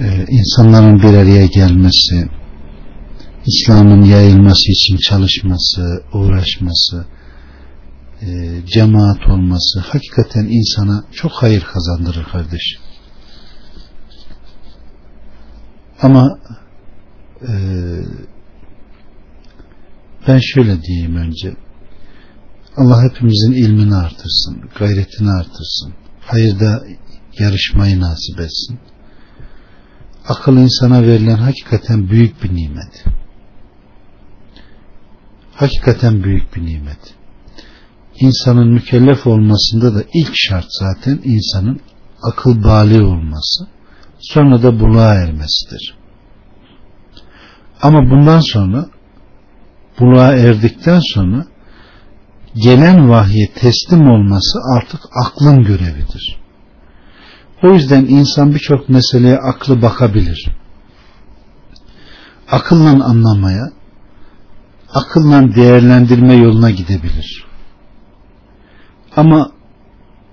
e, insanların bir araya gelmesi, İslam'ın yayılması için çalışması, uğraşması, e, cemaat olması hakikaten insana çok hayır kazandırır kardeş. Ama e, ben şöyle diyeyim önce. Allah hepimizin ilmini artırsın, gayretini artırsın. Hayırda yarışmayı nasip etsin. Akıl insana verilen hakikaten büyük bir nimet. Hakikaten büyük bir nimet. İnsanın mükellef olmasında da ilk şart zaten insanın akıl bali olması. Sonra da buluğa ermesidir. Ama bundan sonra buluğa erdikten sonra gelen vahye teslim olması artık aklın görevidir. O yüzden insan birçok meseleye aklı bakabilir. Akılla anlamaya, akılla değerlendirme yoluna gidebilir. Ama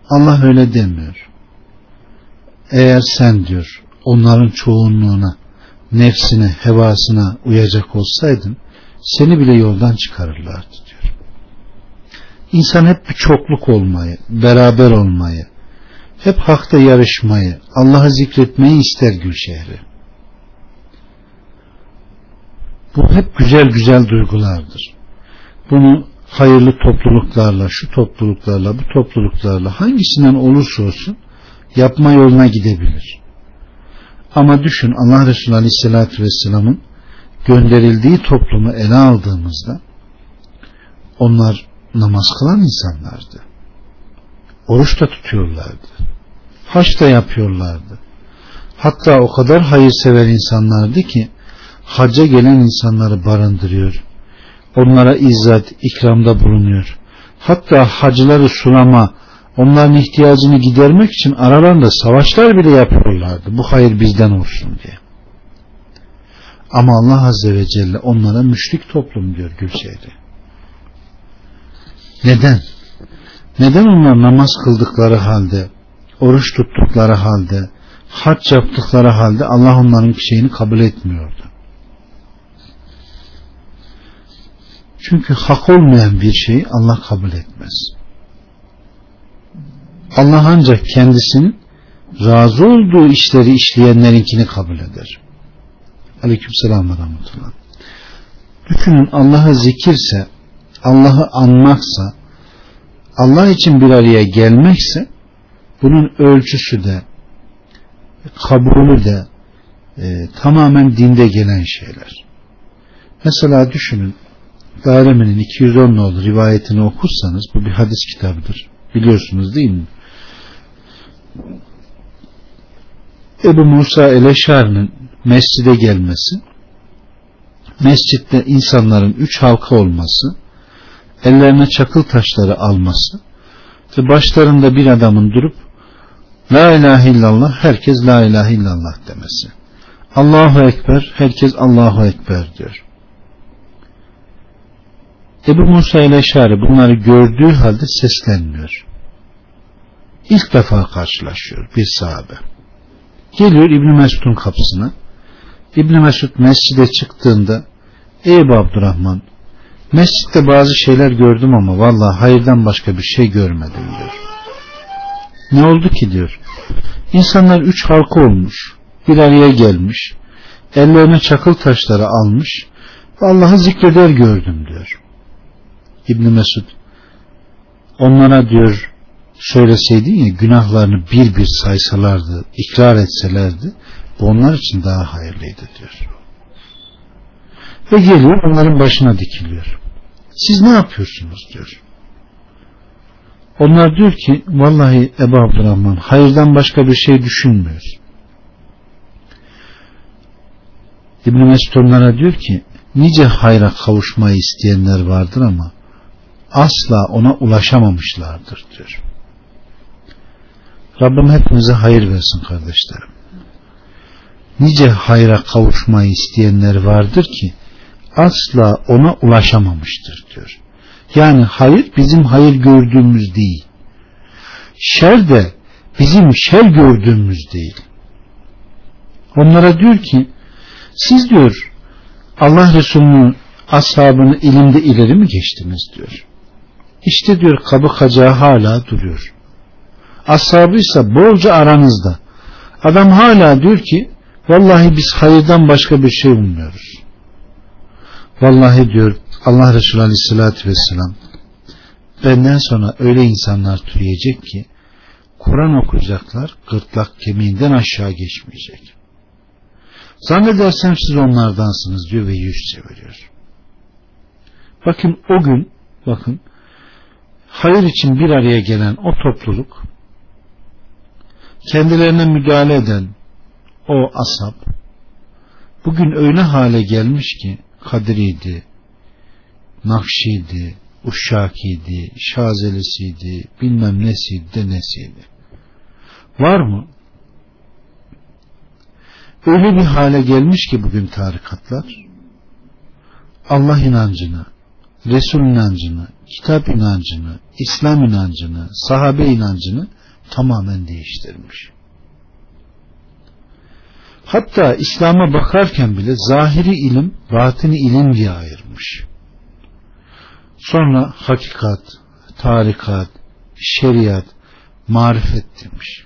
Allah öyle demiyor. Eğer sen diyor onların çoğunluğuna, nefsine, hevasına uyacak olsaydın seni bile yoldan çıkarırlardı diyor. İnsan hep bir çokluk olmayı, beraber olmayı, hep hakta yarışmayı, Allah'ı zikretmeyi ister Gülşehri. Bu hep güzel güzel duygulardır. Bunu hayırlı topluluklarla, şu topluluklarla, bu topluluklarla hangisinden olursa olsun yapma yoluna gidebilir. Ama düşün Allah Resulü Aleyhisselatü Vesselam'ın gönderildiği toplumu ele aldığımızda onlar namaz kılan insanlardı. Oruç da tutuyorlardı. Haç da yapıyorlardı. Hatta o kadar hayırsever insanlardı ki hacca gelen insanları barındırıyor. Onlara izzet, ikramda bulunuyor. Hatta hacıları sulama, onların ihtiyacını gidermek için aralarında savaşlar bile yapıyorlardı. Bu hayır bizden olsun diye. Ama Allah Azze ve Celle onlara müşrik toplum diyor Gülşehir'e. Neden? Neden onlar namaz kıldıkları halde, oruç tuttukları halde, hac yaptıkları halde Allah onların şeyini kabul etmiyordu? Çünkü hak olmayan bir şeyi Allah kabul etmez. Allah ancak kendisinin razı olduğu işleri işleyenlerinkini kabul eder. Aleyküm selam ve rahmetullah. Düşünün Allah'a zikirse, Allah'ı anmaksa, Allah için bir araya gelmekse, bunun ölçüsü de, kabulü de e, tamamen dinde gelen şeyler. Mesela düşünün, Darimi'nin 210 nolu rivayetini okursanız, bu bir hadis kitabıdır. Biliyorsunuz değil mi? Ebu Musa Eleşar'ın mescide gelmesi, mescitte insanların üç halka olması, ellerine çakıl taşları alması ve başlarında bir adamın durup La ilahe illallah herkes La ilahe illallah demesi. Allahu Ekber herkes Allahu Ekber diyor. Ebu Musa ile Şari bunları gördüğü halde seslenmiyor. İlk defa karşılaşıyor bir sahabe. Geliyor İbn Mesud'un kapısına. İbn Mesud mescide çıktığında Ey Abdurrahman mescitte bazı şeyler gördüm ama vallahi hayırdan başka bir şey görmedim diyor. Ne oldu ki diyor. İnsanlar üç halka olmuş. Bir araya gelmiş. Ellerine çakıl taşları almış. Allah'ı zikreder gördüm diyor. İbn Mesud onlara diyor söyleseydin ya günahlarını bir bir saysalardı, ikrar etselerdi bu onlar için daha hayırlıydı diyor. Ve geliyor onların başına dikiliyor. Siz ne yapıyorsunuz diyor. Onlar diyor ki vallahi Ebu Abdurrahman hayırdan başka bir şey düşünmüyoruz. İbn Mesud onlara diyor ki nice hayra kavuşmayı isteyenler vardır ama asla ona ulaşamamışlardır diyor. Rabbim hepimize hayır versin kardeşlerim. Nice hayra kavuşmayı isteyenler vardır ki asla ona ulaşamamıştır diyor. Yani hayır bizim hayır gördüğümüz değil. Şer de bizim şer gördüğümüz değil. Onlara diyor ki siz diyor Allah Resulü'nün ashabını ilimde ileri mi geçtiniz diyor. İşte diyor kabı kacağı hala duruyor. Ashabı ise bolca aranızda. Adam hala diyor ki vallahi biz hayırdan başka bir şey bilmiyoruz. Vallahi diyor Allah Resulü Aleyhisselatü Vesselam benden sonra öyle insanlar türeyecek ki Kur'an okuyacaklar gırtlak kemiğinden aşağı geçmeyecek. Zannedersem siz onlardansınız diyor ve yüz çeviriyor. Bakın o gün bakın hayır için bir araya gelen o topluluk kendilerine müdahale eden o asap bugün öyle hale gelmiş ki Kadiriydi, Nakşiydi, Uşşakiydi, Şazelisiydi, bilmem nesiydi de nesiydi. Var mı? Öyle bir hale gelmiş ki bugün tarikatlar Allah inancını, Resul inancını, kitap inancını, İslam inancını, sahabe inancını tamamen değiştirmiş. Hatta İslam'a bakarken bile zahiri ilim, batini ilim diye ayırmış. Sonra hakikat, tarikat, şeriat, marifet demiş.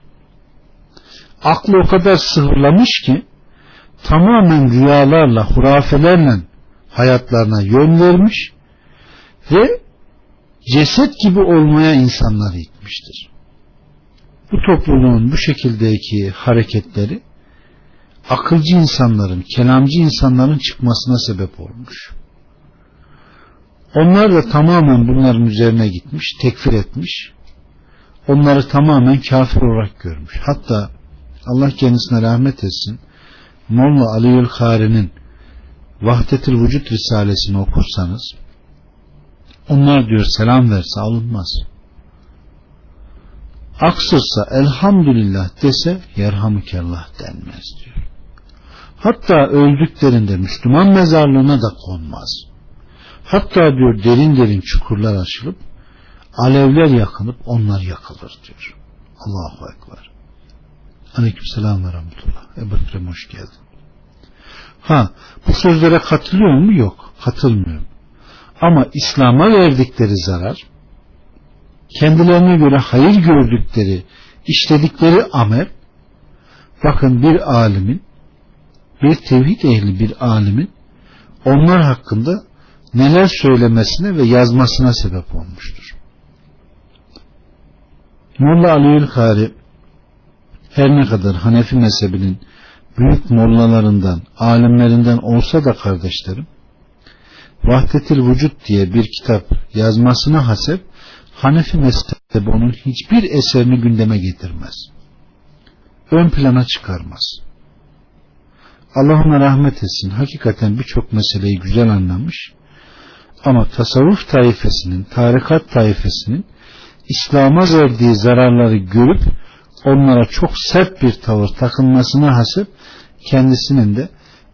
Aklı o kadar sıhırlamış ki tamamen rüyalarla, hurafelerle hayatlarına yön vermiş ve ceset gibi olmaya insanları itmiştir. Bu topluluğun bu şekildeki hareketleri akılcı insanların, kelamcı insanların çıkmasına sebep olmuş. Onlar da tamamen bunların üzerine gitmiş, tekfir etmiş. Onları tamamen kafir olarak görmüş. Hatta Allah kendisine rahmet etsin. Molla Aliül Kari'nin Vahdetül Vücut Risalesini okursanız onlar diyor selam verse alınmaz. Aksırsa elhamdülillah dese yerhamükallah denmez diyor. Hatta öldüklerinde Müslüman mezarlığına da konmaz. Hatta diyor derin derin çukurlar açılıp alevler yakınıp onlar yakılır diyor. Allahu Ekber. Aleyküm selam ve rahmetullah. Ebu Ekrem hoş geldin. Ha bu sözlere katılıyor mu? Yok. Katılmıyorum. Ama İslam'a verdikleri zarar kendilerine göre hayır gördükleri işledikleri amel bakın bir alimin bir tevhid ehli bir alimin onlar hakkında neler söylemesine ve yazmasına sebep olmuştur. Molla Aliül Kari her ne kadar Hanefi mezhebinin büyük mollalarından, alimlerinden olsa da kardeşlerim, Vahdetil Vücut diye bir kitap yazmasına hasep Hanefi mezhebi onun hiçbir eserini gündeme getirmez. Ön plana çıkarmaz. Allah ona rahmet etsin. Hakikaten birçok meseleyi güzel anlamış. Ama tasavvuf taifesinin, tarikat taifesinin İslam'a verdiği zararları görüp onlara çok sert bir tavır takılmasına hasip kendisinin de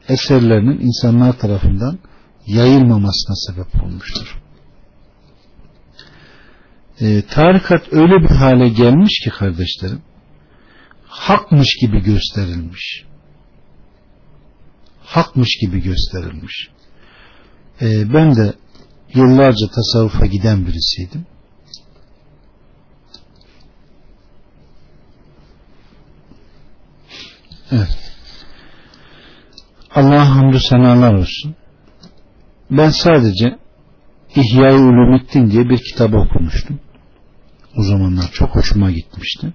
eserlerinin insanlar tarafından yayılmamasına sebep olmuştur. E, tarikat öyle bir hale gelmiş ki kardeşlerim hakmış gibi gösterilmiş hakmış gibi gösterilmiş. Ee, ben de yıllarca tasavvufa giden birisiydim. Evet. Allah'a hamdü senalar olsun. Ben sadece İhya-i Ulumiddin diye bir kitap okumuştum. O zamanlar çok hoşuma gitmişti.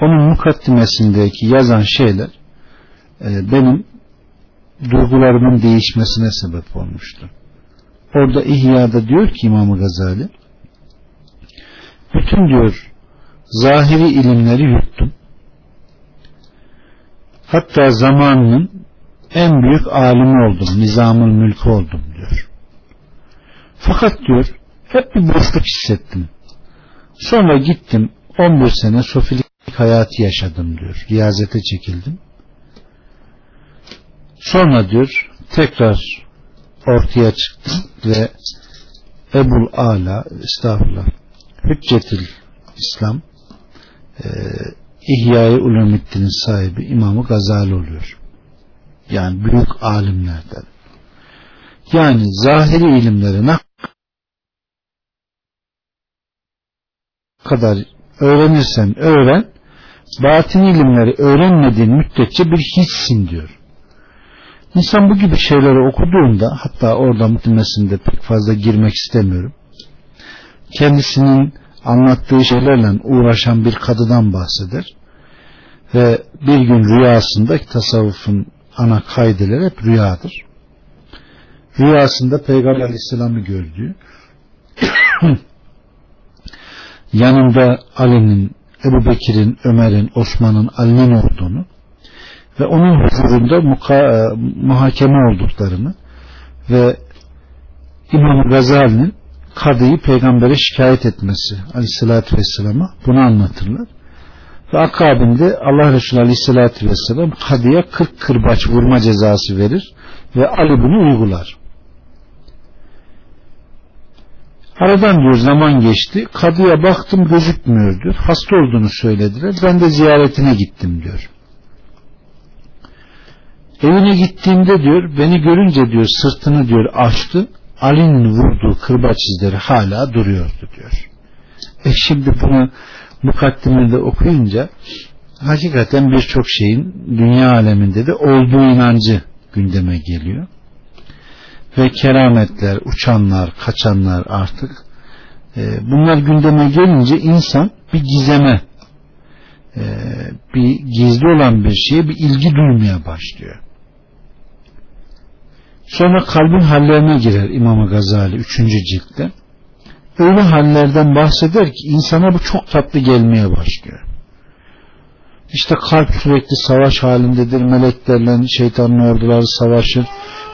Onun mukaddimesindeki yazan şeyler e, benim duygularımın değişmesine sebep olmuştu. Orada İhya'da diyor ki İmam Gazali bütün diyor zahiri ilimleri yuttum. Hatta zamanının en büyük alimi oldum. Nizamın mülkü oldum diyor. Fakat diyor hep bir boşluk hissettim. Sonra gittim 11 sene sofilik hayatı yaşadım diyor. Riyazete çekildim. Sonra diyor tekrar ortaya çıktı ve Ebul Ala estağfurullah Hüccetil İslam e, İhya-i Ulumiddin'in sahibi İmam-ı Gazali oluyor. Yani büyük alimlerden. Yani zahiri ilimleri ne kadar öğrenirsen öğren, batın ilimleri öğrenmediğin müddetçe bir hiçsin diyor. İnsan bu gibi şeyleri okuduğunda hatta orada muhtemesinde pek fazla girmek istemiyorum. Kendisinin anlattığı şeylerle uğraşan bir kadıdan bahseder. Ve bir gün rüyasında tasavvufun ana kaydeleri hep rüyadır. Rüyasında Peygamber Aleyhisselam'ı gördüğü yanında Ali'nin, Ebu Bekir'in, Ömer'in, Osman'ın, Ali'nin olduğunu ve onun huzurunda muka, e, muhakeme olduklarını ve İmam Gazali'nin kadıyı peygambere şikayet etmesi aleyhissalatü vesselama bunu anlatırlar. Ve akabinde Allah Resulü aleyhissalatü vesselam kadıya 40 kırbaç vurma cezası verir ve Ali bunu uygular. Aradan diyor zaman geçti. Kadıya baktım gözükmüyordu. Hasta olduğunu söylediler. Ben de ziyaretine gittim diyor. Evine gittiğimde diyor beni görünce diyor sırtını diyor açtı. Ali'nin vurduğu kırbaç izleri hala duruyordu diyor. E şimdi bunu mukaddimede okuyunca hakikaten birçok şeyin dünya aleminde de olduğu inancı gündeme geliyor. Ve kerametler, uçanlar, kaçanlar artık e, bunlar gündeme gelince insan bir gizeme e, bir gizli olan bir şeye bir ilgi duymaya başlıyor. Sonra kalbin hallerine girer İmam Gazali 3. ciltte. Öyle hallerden bahseder ki insana bu çok tatlı gelmeye başlıyor. İşte kalp sürekli savaş halindedir. Meleklerle şeytanın orduları savaşır.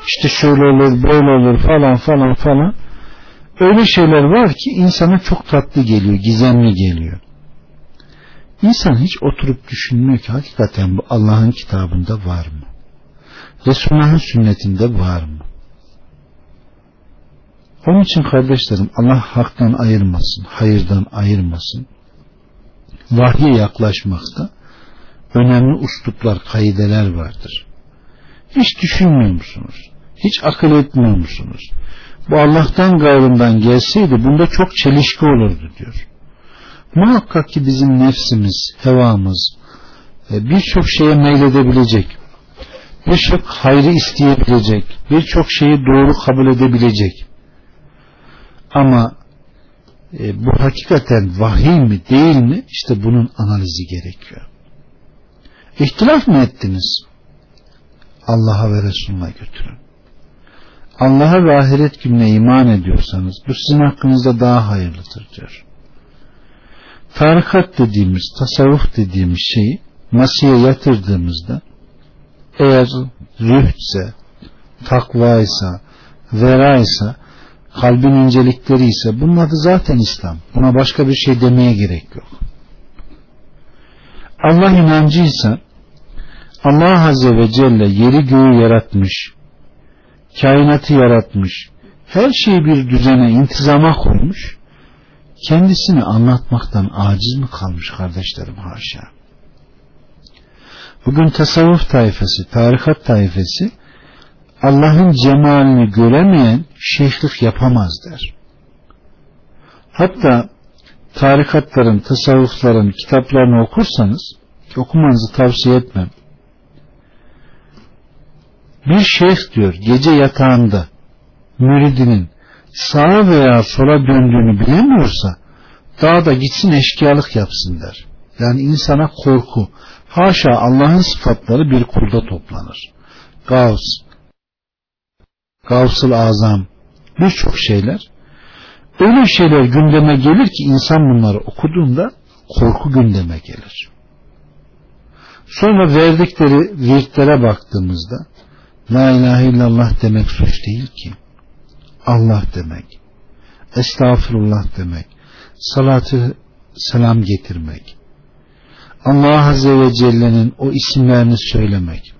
İşte şöyle olur, böyle olur falan falan falan. Öyle şeyler var ki insana çok tatlı geliyor, gizemli geliyor. İnsan hiç oturup düşünmüyor ki hakikaten bu Allah'ın kitabında var mı? Resulullah'ın sünnetinde var mı? Onun için kardeşlerim Allah haktan ayırmasın, hayırdan ayırmasın. Vahye yaklaşmakta önemli usluplar, kaideler vardır. Hiç düşünmüyor musunuz? Hiç akıl etmiyor musunuz? Bu Allah'tan gayrından gelseydi bunda çok çelişki olurdu diyor. Muhakkak ki bizim nefsimiz, hevamız e, birçok şeye meyledebilecek, birçok hayrı isteyebilecek, birçok şeyi doğru kabul edebilecek. Ama e, bu hakikaten vahiy mi değil mi? İşte bunun analizi gerekiyor. İhtilaf mı ettiniz? Allah'a ve Resulüne götürün. Allah'a ve ahiret gününe iman ediyorsanız bu sizin hakkınızda daha hayırlıdır diyor. Tarikat dediğimiz, tasavvuf dediğimiz şeyi masaya yatırdığımızda eğer zühdse, takvaysa, veraysa, kalbin incelikleri ise bunun adı zaten İslam. Buna başka bir şey demeye gerek yok. Allah inancıysa Allah Azze ve Celle yeri göğü yaratmış, kainatı yaratmış, her şeyi bir düzene, intizama koymuş, kendisini anlatmaktan aciz mi kalmış kardeşlerim haşa. Bugün tasavvuf tayfası, tarikat tayfası Allah'ın cemalini göremeyen şeyhlik yapamaz der. Hatta tarikatların, tasavvufların kitaplarını okursanız okumanızı tavsiye etmem. Bir şeyh diyor gece yatağında müridinin sağa veya sola döndüğünü bilemiyorsa dağda gitsin eşkıyalık yapsın der. Yani insana korku. Haşa Allah'ın sıfatları bir kulda toplanır. Gavs, Gavsıl Azam, birçok şeyler. Öyle şeyler gündeme gelir ki insan bunları okuduğunda korku gündeme gelir. Sonra verdikleri virtlere baktığımızda La ilahe illallah demek suç değil ki. Allah demek. Estağfurullah demek. Salatı selam getirmek. Allah Azze ve Celle'nin o isimlerini söylemek.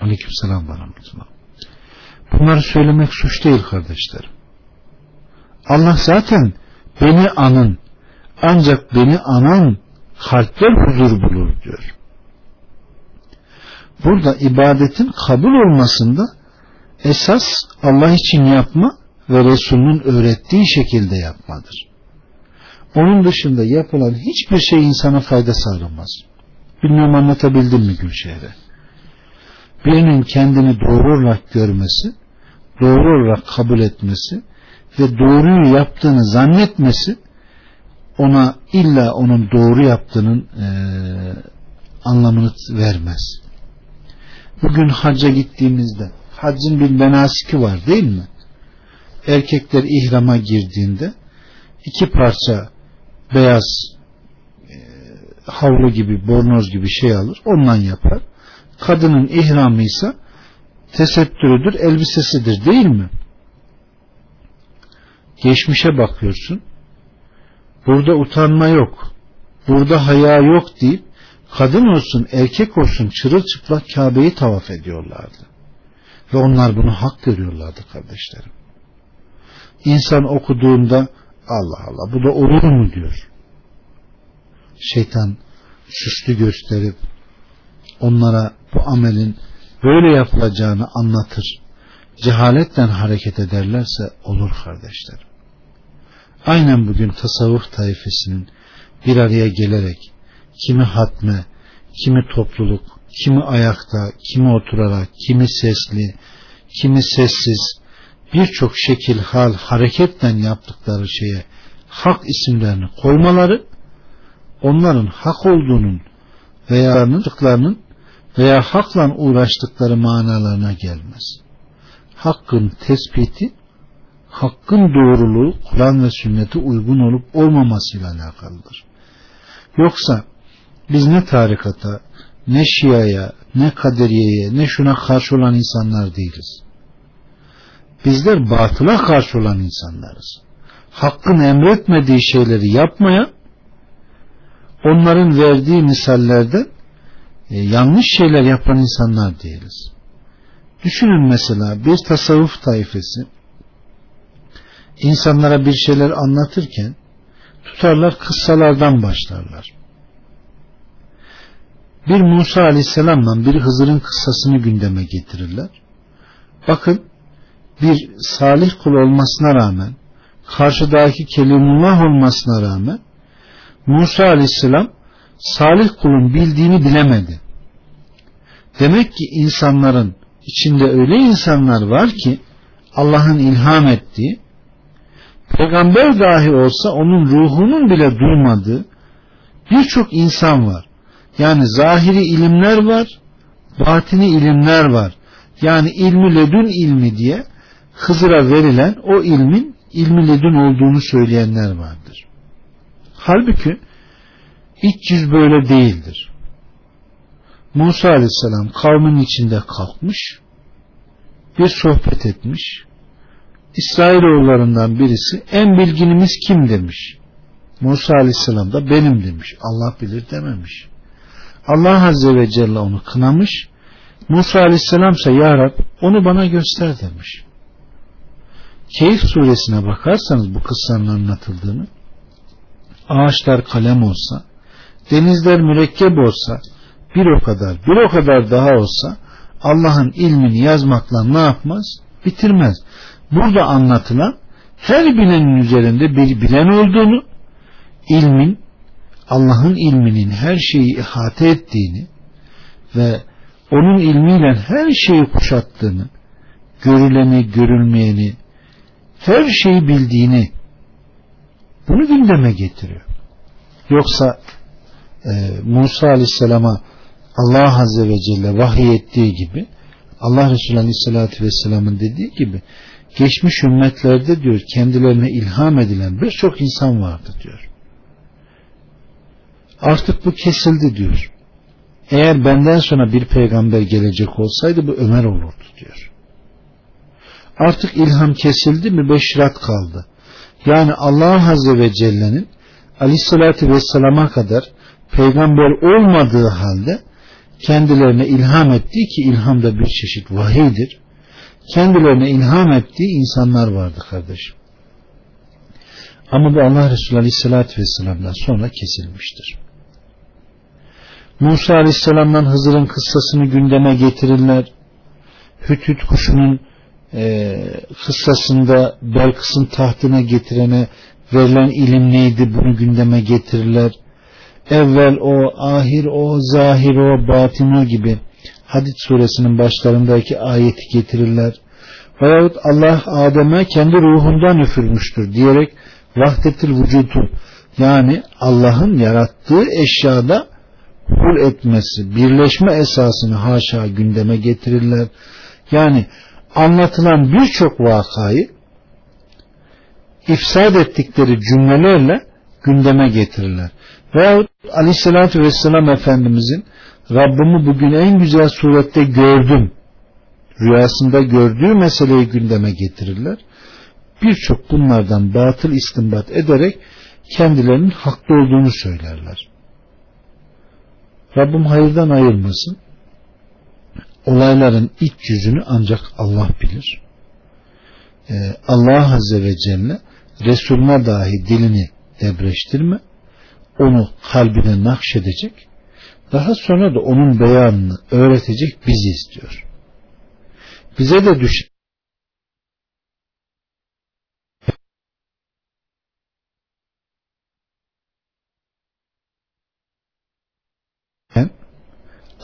Aleyküm selam ve Bunları söylemek suç değil kardeşlerim. Allah zaten beni anın ancak beni anan kalpler huzur bulur diyor. Burada ibadetin kabul olmasında esas Allah için yapma ve Resulünün öğrettiği şekilde yapmadır. Onun dışında yapılan hiçbir şey insana fayda sağlamaz. Bilmiyorum anlatabildim mi Gülşehir'e? Birinin kendini doğru olarak görmesi, doğru olarak kabul etmesi ve doğruyu yaptığını zannetmesi ona illa onun doğru yaptığının e, anlamını vermez. Bugün hacca gittiğimizde haccın bir menasiki var değil mi? Erkekler ihrama girdiğinde iki parça beyaz e, havlu gibi bornoz gibi şey alır ondan yapar. Kadının ihramı ise tesettürüdür elbisesidir değil mi? Geçmişe bakıyorsun burada utanma yok burada haya yok deyip kadın olsun erkek olsun çırılçıplak Kabe'yi tavaf ediyorlardı. Ve onlar bunu hak görüyorlardı kardeşlerim. İnsan okuduğunda Allah Allah bu da olur mu diyor. Şeytan süslü gösterip onlara bu amelin böyle yapılacağını anlatır. Cehaletten hareket ederlerse olur kardeşlerim. Aynen bugün tasavvuf tayfesinin bir araya gelerek kimi hatme, kimi topluluk, kimi ayakta, kimi oturarak, kimi sesli, kimi sessiz, birçok şekil, hal, hareketten yaptıkları şeye hak isimlerini koymaları, onların hak olduğunun veya anladıklarının veya hakla uğraştıkları manalarına gelmez. Hakkın tespiti, hakkın doğruluğu Kur'an ve sünnete uygun olup olmamasıyla alakalıdır. Yoksa biz ne tarikata, ne şiaya, ne kaderiyeye, ne şuna karşı olan insanlar değiliz. Bizler batıla karşı olan insanlarız. Hakkın emretmediği şeyleri yapmaya, onların verdiği misallerde e, yanlış şeyler yapan insanlar değiliz. Düşünün mesela bir tasavvuf taifesi insanlara bir şeyler anlatırken tutarlar kıssalardan başlarlar bir Musa aleyhisselamla bir Hızır'ın kıssasını gündeme getirirler. Bakın bir salih kul olmasına rağmen karşıdaki kelimullah olmasına rağmen Musa aleyhisselam salih kulun bildiğini bilemedi. Demek ki insanların içinde öyle insanlar var ki Allah'ın ilham ettiği peygamber dahi olsa onun ruhunun bile duymadığı birçok insan var. Yani zahiri ilimler var, batini ilimler var. Yani ilmi ledün ilmi diye Hızır'a verilen o ilmin ilmi ledün olduğunu söyleyenler vardır. Halbuki iç yüz böyle değildir. Musa aleyhisselam kavmin içinde kalkmış, bir sohbet etmiş. İsrailoğullarından birisi en bilginimiz kim demiş. Musa aleyhisselam da benim demiş. Allah bilir dememiş. Allah Azze ve Celle onu kınamış. Musa Aleyhisselam ise Ya Rab onu bana göster demiş. Keyif suresine bakarsanız bu kıssanın anlatıldığını ağaçlar kalem olsa denizler mürekkep olsa bir o kadar bir o kadar daha olsa Allah'ın ilmini yazmakla ne yapmaz? Bitirmez. Burada anlatılan her bilenin üzerinde bir bilen olduğunu ilmin Allah'ın ilminin her şeyi ihate ettiğini ve onun ilmiyle her şeyi kuşattığını, görüleni, görülmeyeni, her şeyi bildiğini bunu gündeme getiriyor. Yoksa e, Musa Aleyhisselam'a Allah Azze ve Celle vahiy ettiği gibi Allah Resulü Aleyhisselatü Vesselam'ın dediği gibi geçmiş ümmetlerde diyor kendilerine ilham edilen birçok insan vardı diyor. Artık bu kesildi diyor. Eğer benden sonra bir peygamber gelecek olsaydı bu Ömer olurdu diyor. Artık ilham kesildi mi beşirat kaldı. Yani Allah Azze ve Celle'nin Aleyhisselatü Vesselam'a kadar peygamber olmadığı halde kendilerine ilham ettiği ki ilham da bir çeşit vahiydir. Kendilerine ilham ettiği insanlar vardı kardeşim. Ama bu Allah Resulü Aleyhisselatü Vesselam'dan sonra kesilmiştir. Musa Aleyhisselam'dan Hızır'ın kıssasını gündeme getirirler. Hüt kuşunun e, kıssasında Belkıs'ın tahtına getirene verilen ilim neydi bunu gündeme getirirler. Evvel o, ahir o, zahir o, batin o gibi Hadid suresinin başlarındaki ayeti getirirler. Veyahut Allah Adem'e kendi ruhundan üfürmüştür diyerek vahdetil vücudu yani Allah'ın yarattığı eşyada hul etmesi, birleşme esasını haşa gündeme getirirler. Yani anlatılan birçok vakayı ifsad ettikleri cümlelerle gündeme getirirler. Veyahut aleyhissalatü vesselam Efendimizin Rabbimi bugün en güzel surette gördüm rüyasında gördüğü meseleyi gündeme getirirler. Birçok bunlardan batıl istinbat ederek kendilerinin haklı olduğunu söylerler. Rabbim hayırdan ayırmasın. Olayların iç yüzünü ancak Allah bilir. Ee, Allah Azze ve Celle Resulüne dahi dilini debreştirme, onu kalbine nakşedecek, daha sonra da onun beyanını öğretecek biziz diyor. Bize de düş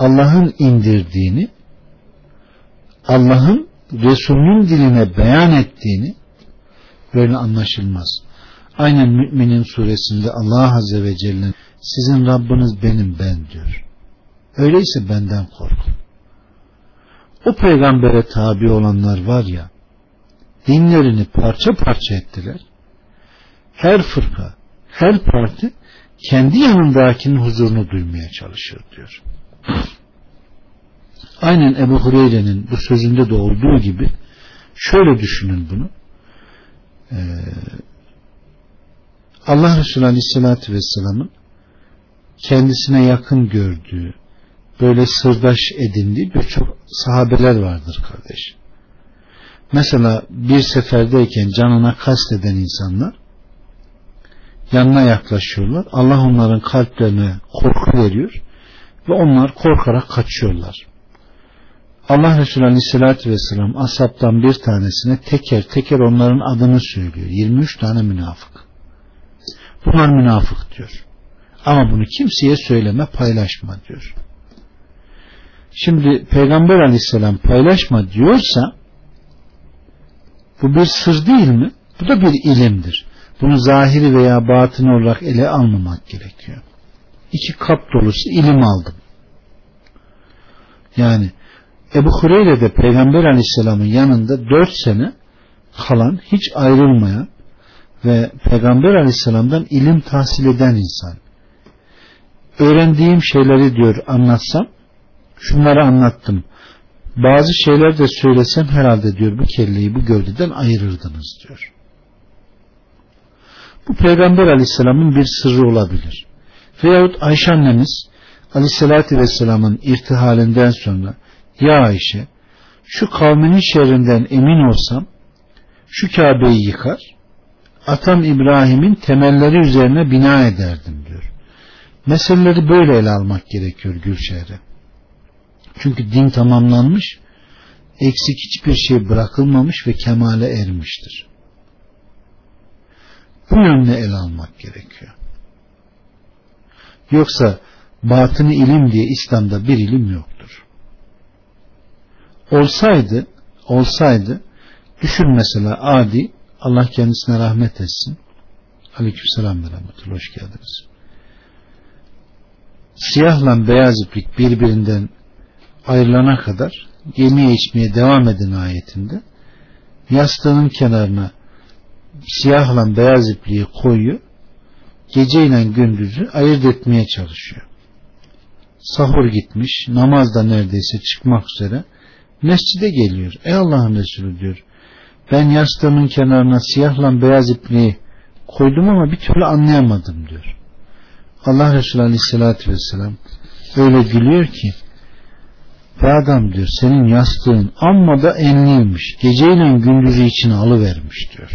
Allah'ın indirdiğini Allah'ın Resulünün diline beyan ettiğini böyle anlaşılmaz. Aynen müminin suresinde Allah Azze ve Celle sizin Rabbiniz benim ben diyor. Öyleyse benden korkun. O peygambere tabi olanlar var ya dinlerini parça parça ettiler. Her fırka, her parti kendi yanındakinin huzurunu duymaya çalışıyor diyor. Aynen Ebu Hureyre'nin bu sözünde de olduğu gibi şöyle düşünün bunu. Ee, Allah Resulü Aleyhisselatü Vesselam'ın kendisine yakın gördüğü, böyle sırdaş edindiği birçok sahabeler vardır kardeş. Mesela bir seferdeyken canına kasteden insanlar yanına yaklaşıyorlar. Allah onların kalplerine korku veriyor ve onlar korkarak kaçıyorlar. Allah Resulü Aleyhisselatü Vesselam asaptan bir tanesine teker teker onların adını söylüyor. 23 tane münafık. Bunlar münafık diyor. Ama bunu kimseye söyleme paylaşma diyor. Şimdi Peygamber aleyhisselam paylaşma diyorsa bu bir sır değil mi? Bu da bir ilimdir. Bunu zahiri veya batını olarak ele almamak gerekiyor. İki kap dolusu ilim aldım. Yani Ebu Hureyre de Peygamber aleyhisselamın yanında dört sene kalan, hiç ayrılmayan ve Peygamber aleyhisselamdan ilim tahsil eden insan. Öğrendiğim şeyleri diyor anlatsam şunları anlattım. Bazı şeyler de söylesem herhalde diyor bu kelleyi bu gövdeden ayırırdınız diyor. Bu Peygamber aleyhisselamın bir sırrı olabilir. Veyahut Ayşe annemiz aleyhissalatü vesselamın irtihalinden sonra ya Ayşe şu kavminin şerrinden emin olsam şu Kabe'yi yıkar atam İbrahim'in temelleri üzerine bina ederdim diyor. Meseleleri böyle ele almak gerekiyor Gülşehir'e. Çünkü din tamamlanmış, eksik hiçbir şey bırakılmamış ve kemale ermiştir. Bu yönde ele almak gerekiyor. Yoksa batını ilim diye İslam'da bir ilim yoktur. Olsaydı, olsaydı düşün mesela Adi Allah kendisine rahmet etsin. Aleykümselam ve rahmetullah. Hoş geldiniz. Siyahla beyaz iplik birbirinden ayrılana kadar yemeye içmeye devam edin ayetinde yastığının kenarına siyahla beyaz ipliği koyuyor geceyle gündüzü ayırt etmeye çalışıyor. Sahur gitmiş, namazda neredeyse çıkmak üzere mescide geliyor. Ey Allah'ın Resulü diyor. Ben yastığımın kenarına siyahla beyaz ipliği koydum ama bir türlü anlayamadım diyor. Allah Resulü Aleyhisselatü Vesselam öyle gülüyor ki ve adam diyor senin yastığın amma da enliymiş. Geceyle gündüzü içine alıvermiş diyor.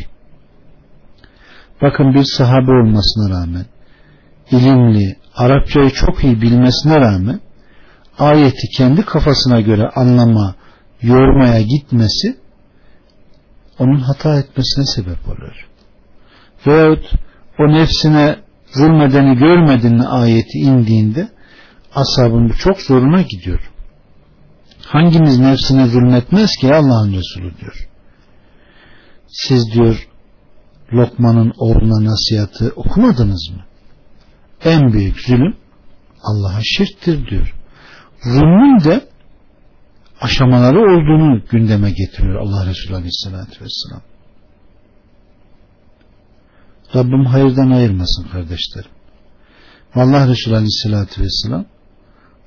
Bakın bir sahabe olmasına rağmen ilimli, Arapçayı çok iyi bilmesine rağmen ayeti kendi kafasına göre anlama, yormaya gitmesi onun hata etmesine sebep oluyor. Veyahut o nefsine zulmedeni görmedin ayeti indiğinde asabın bu çok zoruna gidiyor. Hangimiz nefsine zulmetmez ki Allah'ın Resulü diyor. Siz diyor Lokman'ın oğluna nasihatı okumadınız mı? En büyük zulüm Allah'a şirktir diyor. Zulmün de aşamaları olduğunu gündeme getiriyor Allah Resulü Aleyhisselatü Vesselam. Rabbim hayırdan ayırmasın kardeşlerim. Allah Resulü Aleyhisselatü Vesselam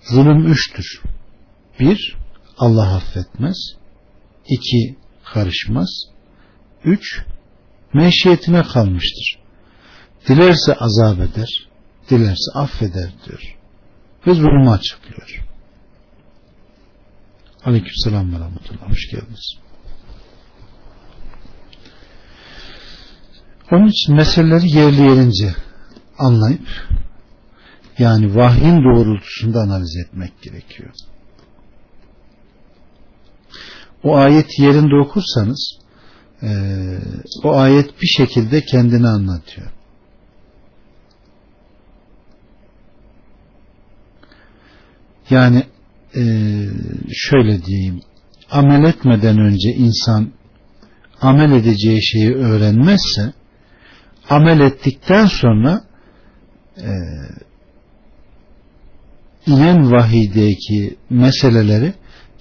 zulüm üçtür. Bir, Allah affetmez. İki, karışmaz. Üç, meşiyetine kalmıştır. Dilerse azap eder, dilerse affeder diyor. Ve zulmü açıklıyor. Aleykümselam ve rahmetullah. Hoş geldiniz. Onun için meseleleri yerli yerince anlayıp yani vahyin doğrultusunda analiz etmek gerekiyor. O ayet yerinde okursanız e, o ayet bir şekilde kendini anlatıyor. Yani e, şöyle diyeyim amel etmeden önce insan amel edeceği şeyi öğrenmezse amel ettikten sonra e, inen vahiydeki meseleleri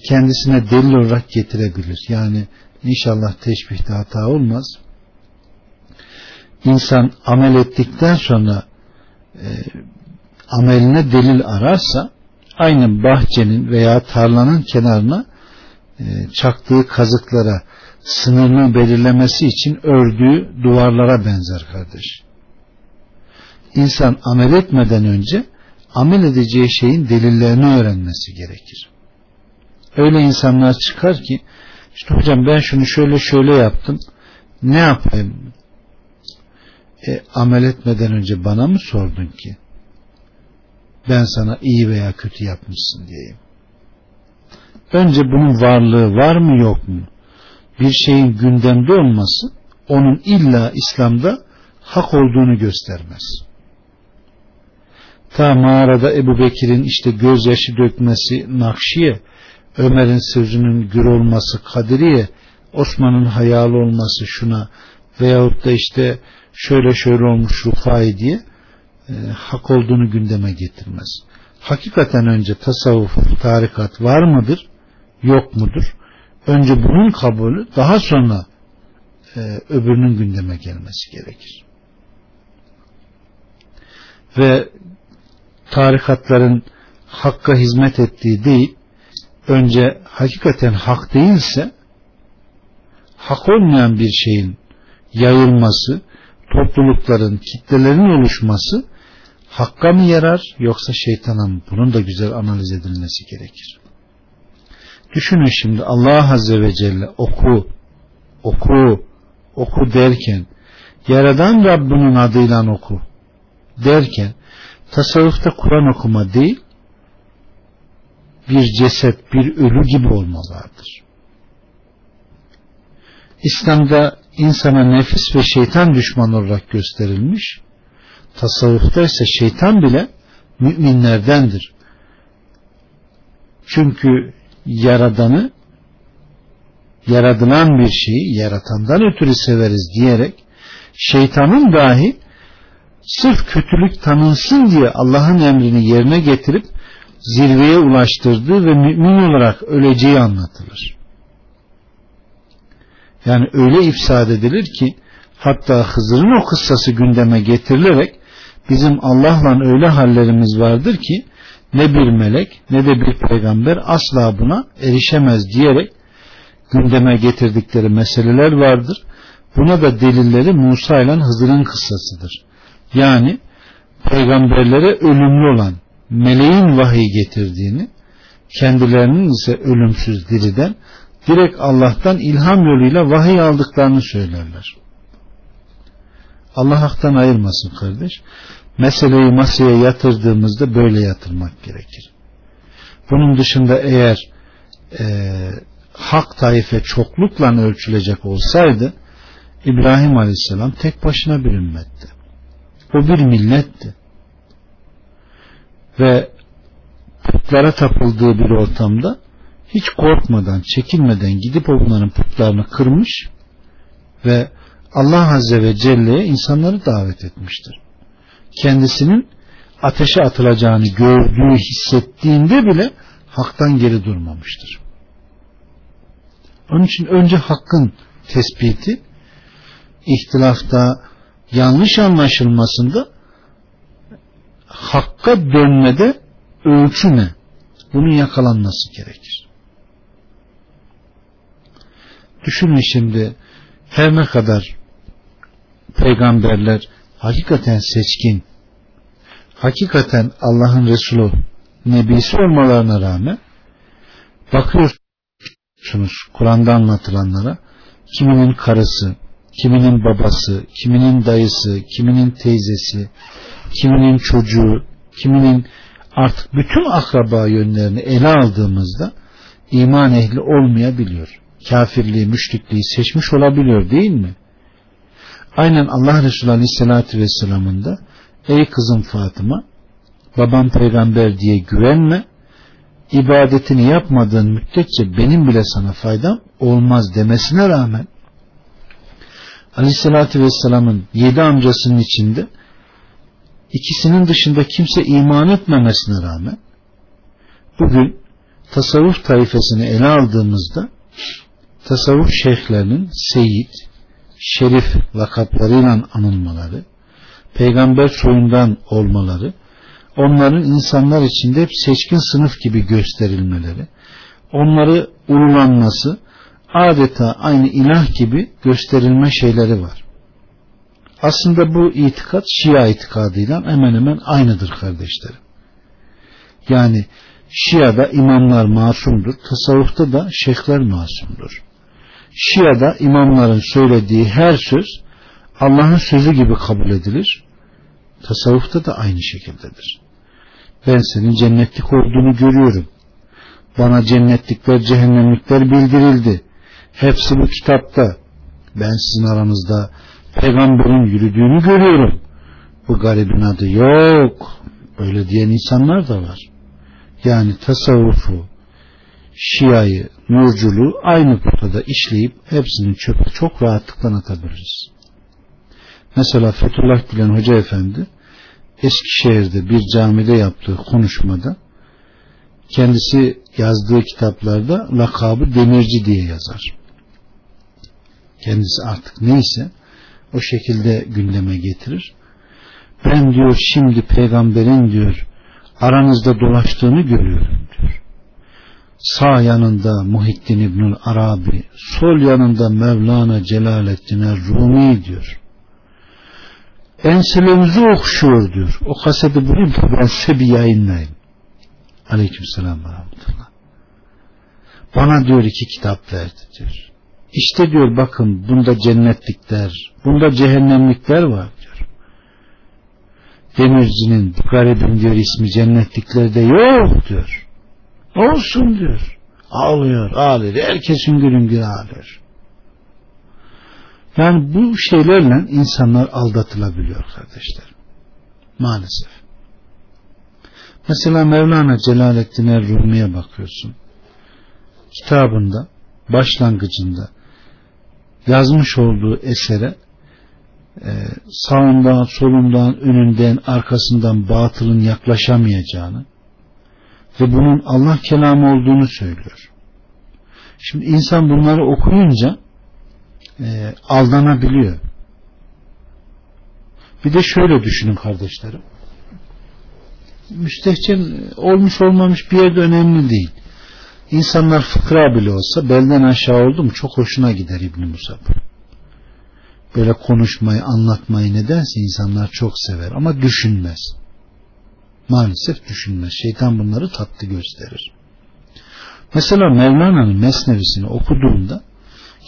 kendisine delil olarak getirebilir. Yani inşallah teşbihte hata olmaz. İnsan amel ettikten sonra e, ameline delil ararsa aynı bahçenin veya tarlanın kenarına e, çaktığı kazıklara sınırını belirlemesi için ördüğü duvarlara benzer kardeş. İnsan amel etmeden önce amel edeceği şeyin delillerini öğrenmesi gerekir. Öyle insanlar çıkar ki işte hocam ben şunu şöyle şöyle yaptım ne yapayım? E, amel etmeden önce bana mı sordun ki? Ben sana iyi veya kötü yapmışsın diyeyim. Önce bunun varlığı var mı yok mu? Bir şeyin gündemde olması onun illa İslam'da hak olduğunu göstermez. Ta mağarada Ebu Bekir'in işte gözyaşı dökmesi Nakşiye, Ömer'in sözünün gür olması Kadiriye, Osman'ın hayalı olması şuna veyahut da işte şöyle şöyle olmuş Rufai diye e, hak olduğunu gündeme getirmez. Hakikaten önce tasavvuf, tarikat var mıdır? Yok mudur? Önce bunun kabulü daha sonra e, öbürünün gündeme gelmesi gerekir. Ve tarikatların hakka hizmet ettiği değil, önce hakikaten hak değilse hak olmayan bir şeyin yayılması, toplulukların, kitlelerin oluşması hakka mı yarar yoksa şeytana mı? Bunun da güzel analiz edilmesi gerekir. Düşünün şimdi Allah Azze ve Celle oku, oku, oku derken Yaradan Rabbinin adıyla oku derken tasavvufta Kur'an okuma değil bir ceset, bir ölü gibi olmalıdır. İslam'da insana nefis ve şeytan düşman olarak gösterilmiş. Tasavvufta ise şeytan bile müminlerdendir. Çünkü yaradanı yaradılan bir şeyi yaratandan ötürü severiz diyerek şeytanın dahi sırf kötülük tanınsın diye Allah'ın emrini yerine getirip zirveye ulaştırdığı ve mümin olarak öleceği anlatılır. Yani öyle ifsad edilir ki hatta Hızır'ın o kıssası gündeme getirilerek bizim Allah'la öyle hallerimiz vardır ki ne bir melek ne de bir peygamber asla buna erişemez diyerek gündeme getirdikleri meseleler vardır. Buna da delilleri Musa ile Hızır'ın kıssasıdır. Yani peygamberlere ölümlü olan meleğin vahiy getirdiğini kendilerinin ise ölümsüz diriden direkt Allah'tan ilham yoluyla vahiy aldıklarını söylerler. Allah haktan ayırmasın kardeş. meseleyi masaya yatırdığımızda böyle yatırmak gerekir. Bunun dışında eğer e, hak taife çoklukla ölçülecek olsaydı İbrahim Aleyhisselam tek başına bir ümmetti. O bir milletti. Ve putlara tapıldığı bir ortamda hiç korkmadan, çekinmeden gidip onların putlarını kırmış ve Allah Azze ve Celle'ye insanları davet etmiştir. Kendisinin ateşe atılacağını gördüğü, hissettiğinde bile haktan geri durmamıştır. Onun için önce hakkın tespiti, ihtilafta, yanlış anlaşılmasında hakka dönmede ölçü ne? Bunun yakalanması gerekir. Düşünün şimdi her ne kadar peygamberler hakikaten seçkin, hakikaten Allah'ın Resulü, Nebisi olmalarına rağmen bakıyorsunuz Kur'an'da anlatılanlara kiminin karısı, kiminin babası, kiminin dayısı, kiminin teyzesi, kiminin çocuğu, kiminin artık bütün akraba yönlerini ele aldığımızda iman ehli olmayabiliyor. Kafirliği, müşrikliği seçmiş olabiliyor değil mi? Aynen Allah Resulü Aleyhisselatü Vesselam'ın da ey kızım Fatıma babam peygamber diye güvenme ibadetini yapmadığın müddetçe benim bile sana faydam olmaz demesine rağmen Aleyhisselatü Vesselam'ın yedi amcasının içinde ikisinin dışında kimse iman etmemesine rağmen bugün tasavvuf tayfesini ele aldığımızda tasavvuf şeyhlerinin seyit, şerif lakaplarıyla anılmaları, peygamber soyundan olmaları, onların insanlar içinde seçkin sınıf gibi gösterilmeleri, onları ululanması, adeta aynı ilah gibi gösterilme şeyleri var. Aslında bu itikat Şia itikadıyla hemen hemen aynıdır kardeşlerim. Yani Şia'da imamlar masumdur, tasavvufta da şeyhler masumdur. Şia'da imamların söylediği her söz Allah'ın sözü gibi kabul edilir. Tasavvufta da aynı şekildedir. Ben senin cennetlik olduğunu görüyorum. Bana cennetlikler, cehennemlikler bildirildi. Hepsi bu kitapta. Ben sizin aranızda peygamberin yürüdüğünü görüyorum. Bu garibin adı yok. Öyle diyen insanlar da var. Yani tasavvufu, şiayı, nurculuğu aynı potada işleyip hepsinin çöpe çok rahatlıkla atabiliriz. Mesela Fethullah Gülen Hoca Efendi Eskişehir'de bir camide yaptığı konuşmada kendisi yazdığı kitaplarda lakabı demirci diye yazar. Kendisi artık neyse o şekilde gündeme getirir. Ben diyor şimdi peygamberin diyor aranızda dolaştığını görüyorum. Sağ yanında Muhittin İbnül Arabi, sol yanında Mevlana Celaleddin Rumi diyor. Enselerinizi okşuyor diyor. O kaseti bulayım da ben size bir yayınlayayım. Aleyküm selam ve rahmetullah. Bana diyor iki kitap verdi diyor. İşte diyor bakın bunda cennetlikler, bunda cehennemlikler var diyor. Demircinin bu garibin diyor ismi cennetliklerde yok diyor. Olsun diyor. Ağlıyor, ağlıyor. Herkesin hüngür gün ağlıyor. Yani bu şeylerle insanlar aldatılabiliyor kardeşler. Maalesef. Mesela Mevlana Celaleddin Rumi'ye bakıyorsun. Kitabında başlangıcında yazmış olduğu esere e, sağından, solundan, önünden, arkasından batılın yaklaşamayacağını ve bunun Allah kelamı olduğunu söylüyor. Şimdi insan bunları okuyunca e, aldanabiliyor. Bir de şöyle düşünün kardeşlerim. Müstehcen olmuş olmamış bir yerde önemli değil. İnsanlar fıkra bile olsa belden aşağı oldu mu çok hoşuna gider İbn Musab. Böyle konuşmayı, anlatmayı nedense insanlar çok sever ama düşünmez. Maalesef düşünmez. Şeytan bunları tatlı gösterir. Mesela Mevlana'nın mesnevisini okuduğunda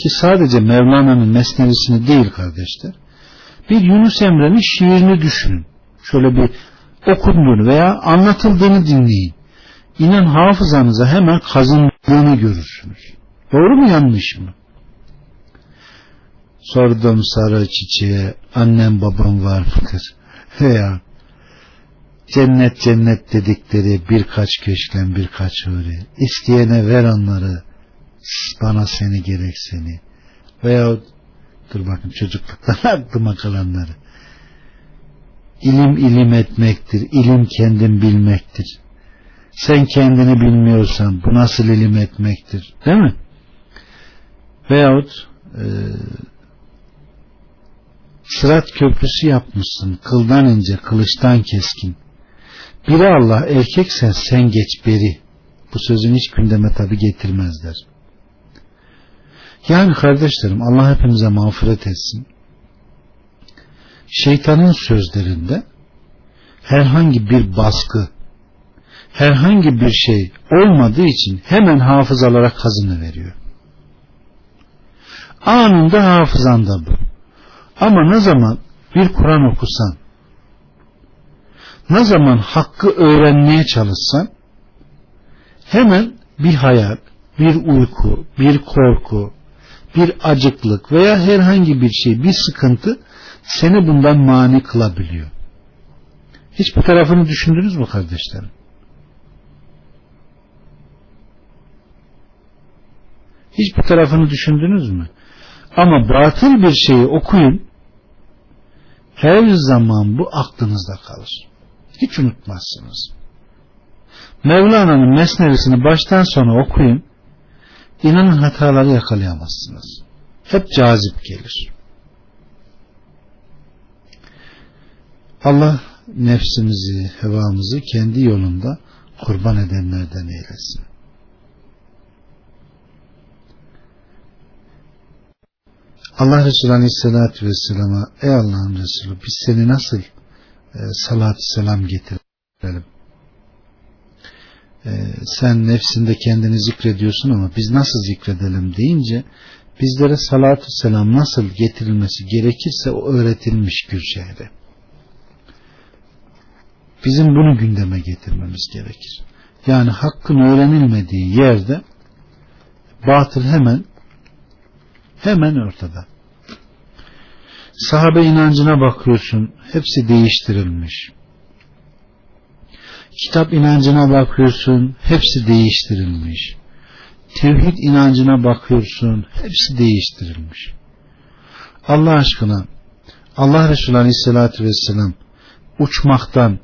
ki sadece Mevlana'nın mesnevisini değil kardeşler bir Yunus Emre'nin şiirini düşünün. Şöyle bir okunduğunu veya anlatıldığını dinleyin. İnan hafızanıza hemen kazındığını görürsünüz. Doğru mu yanlış mı? Sordum sarı çiçeğe annem babam var mıdır? Veya cennet cennet dedikleri birkaç köşklen birkaç huri. İsteyene ver onları bana seni gerek seni. Veya dur bakın çocukluktan aklıma kalanları. İlim ilim etmektir. İlim kendin bilmektir. Sen kendini bilmiyorsan bu nasıl ilim etmektir? Değil mi? Veyahut e, sırat köprüsü yapmışsın. Kıldan ince, kılıçtan keskin. Biri Allah erkeksen sen geç beri. Bu sözün hiç gündeme tabi getirmezler. Yani kardeşlerim Allah hepimize mağfiret etsin. Şeytanın sözlerinde herhangi bir baskı, herhangi bir şey olmadığı için hemen hafızalara kazını veriyor. Anında hafızanda bu. Ama ne zaman bir Kur'an okusan, ne zaman hakkı öğrenmeye çalışsan, hemen bir hayal, bir uyku, bir korku, bir acıklık veya herhangi bir şey, bir sıkıntı seni bundan mani kılabiliyor. Hiç bu tarafını düşündünüz mü kardeşlerim? Hiç bu tarafını düşündünüz mü? Ama batıl bir şeyi okuyun her zaman bu aklınızda kalır. Hiç unutmazsınız. Mevlana'nın mesnevisini baştan sona okuyun. İnanın hataları yakalayamazsınız. Hep cazip gelir. Allah nefsimizi, hevamızı kendi yolunda kurban edenlerden eylesin. Allah Resulü Aleyhisselatü Vesselam'a ey Allah'ın Resulü biz seni nasıl e, salat selam getirelim? E, sen nefsinde kendini zikrediyorsun ama biz nasıl zikredelim deyince bizlere salatü selam nasıl getirilmesi gerekirse o öğretilmiş Gülşehir'e. Bizim bunu gündeme getirmemiz gerekir. Yani hakkın öğrenilmediği yerde batıl hemen hemen ortada. Sahabe inancına bakıyorsun, hepsi değiştirilmiş. Kitap inancına bakıyorsun, hepsi değiştirilmiş. Tevhid inancına bakıyorsun, hepsi değiştirilmiş. Allah aşkına Allah Resulü Aleyhisselatü Vesselam uçmaktan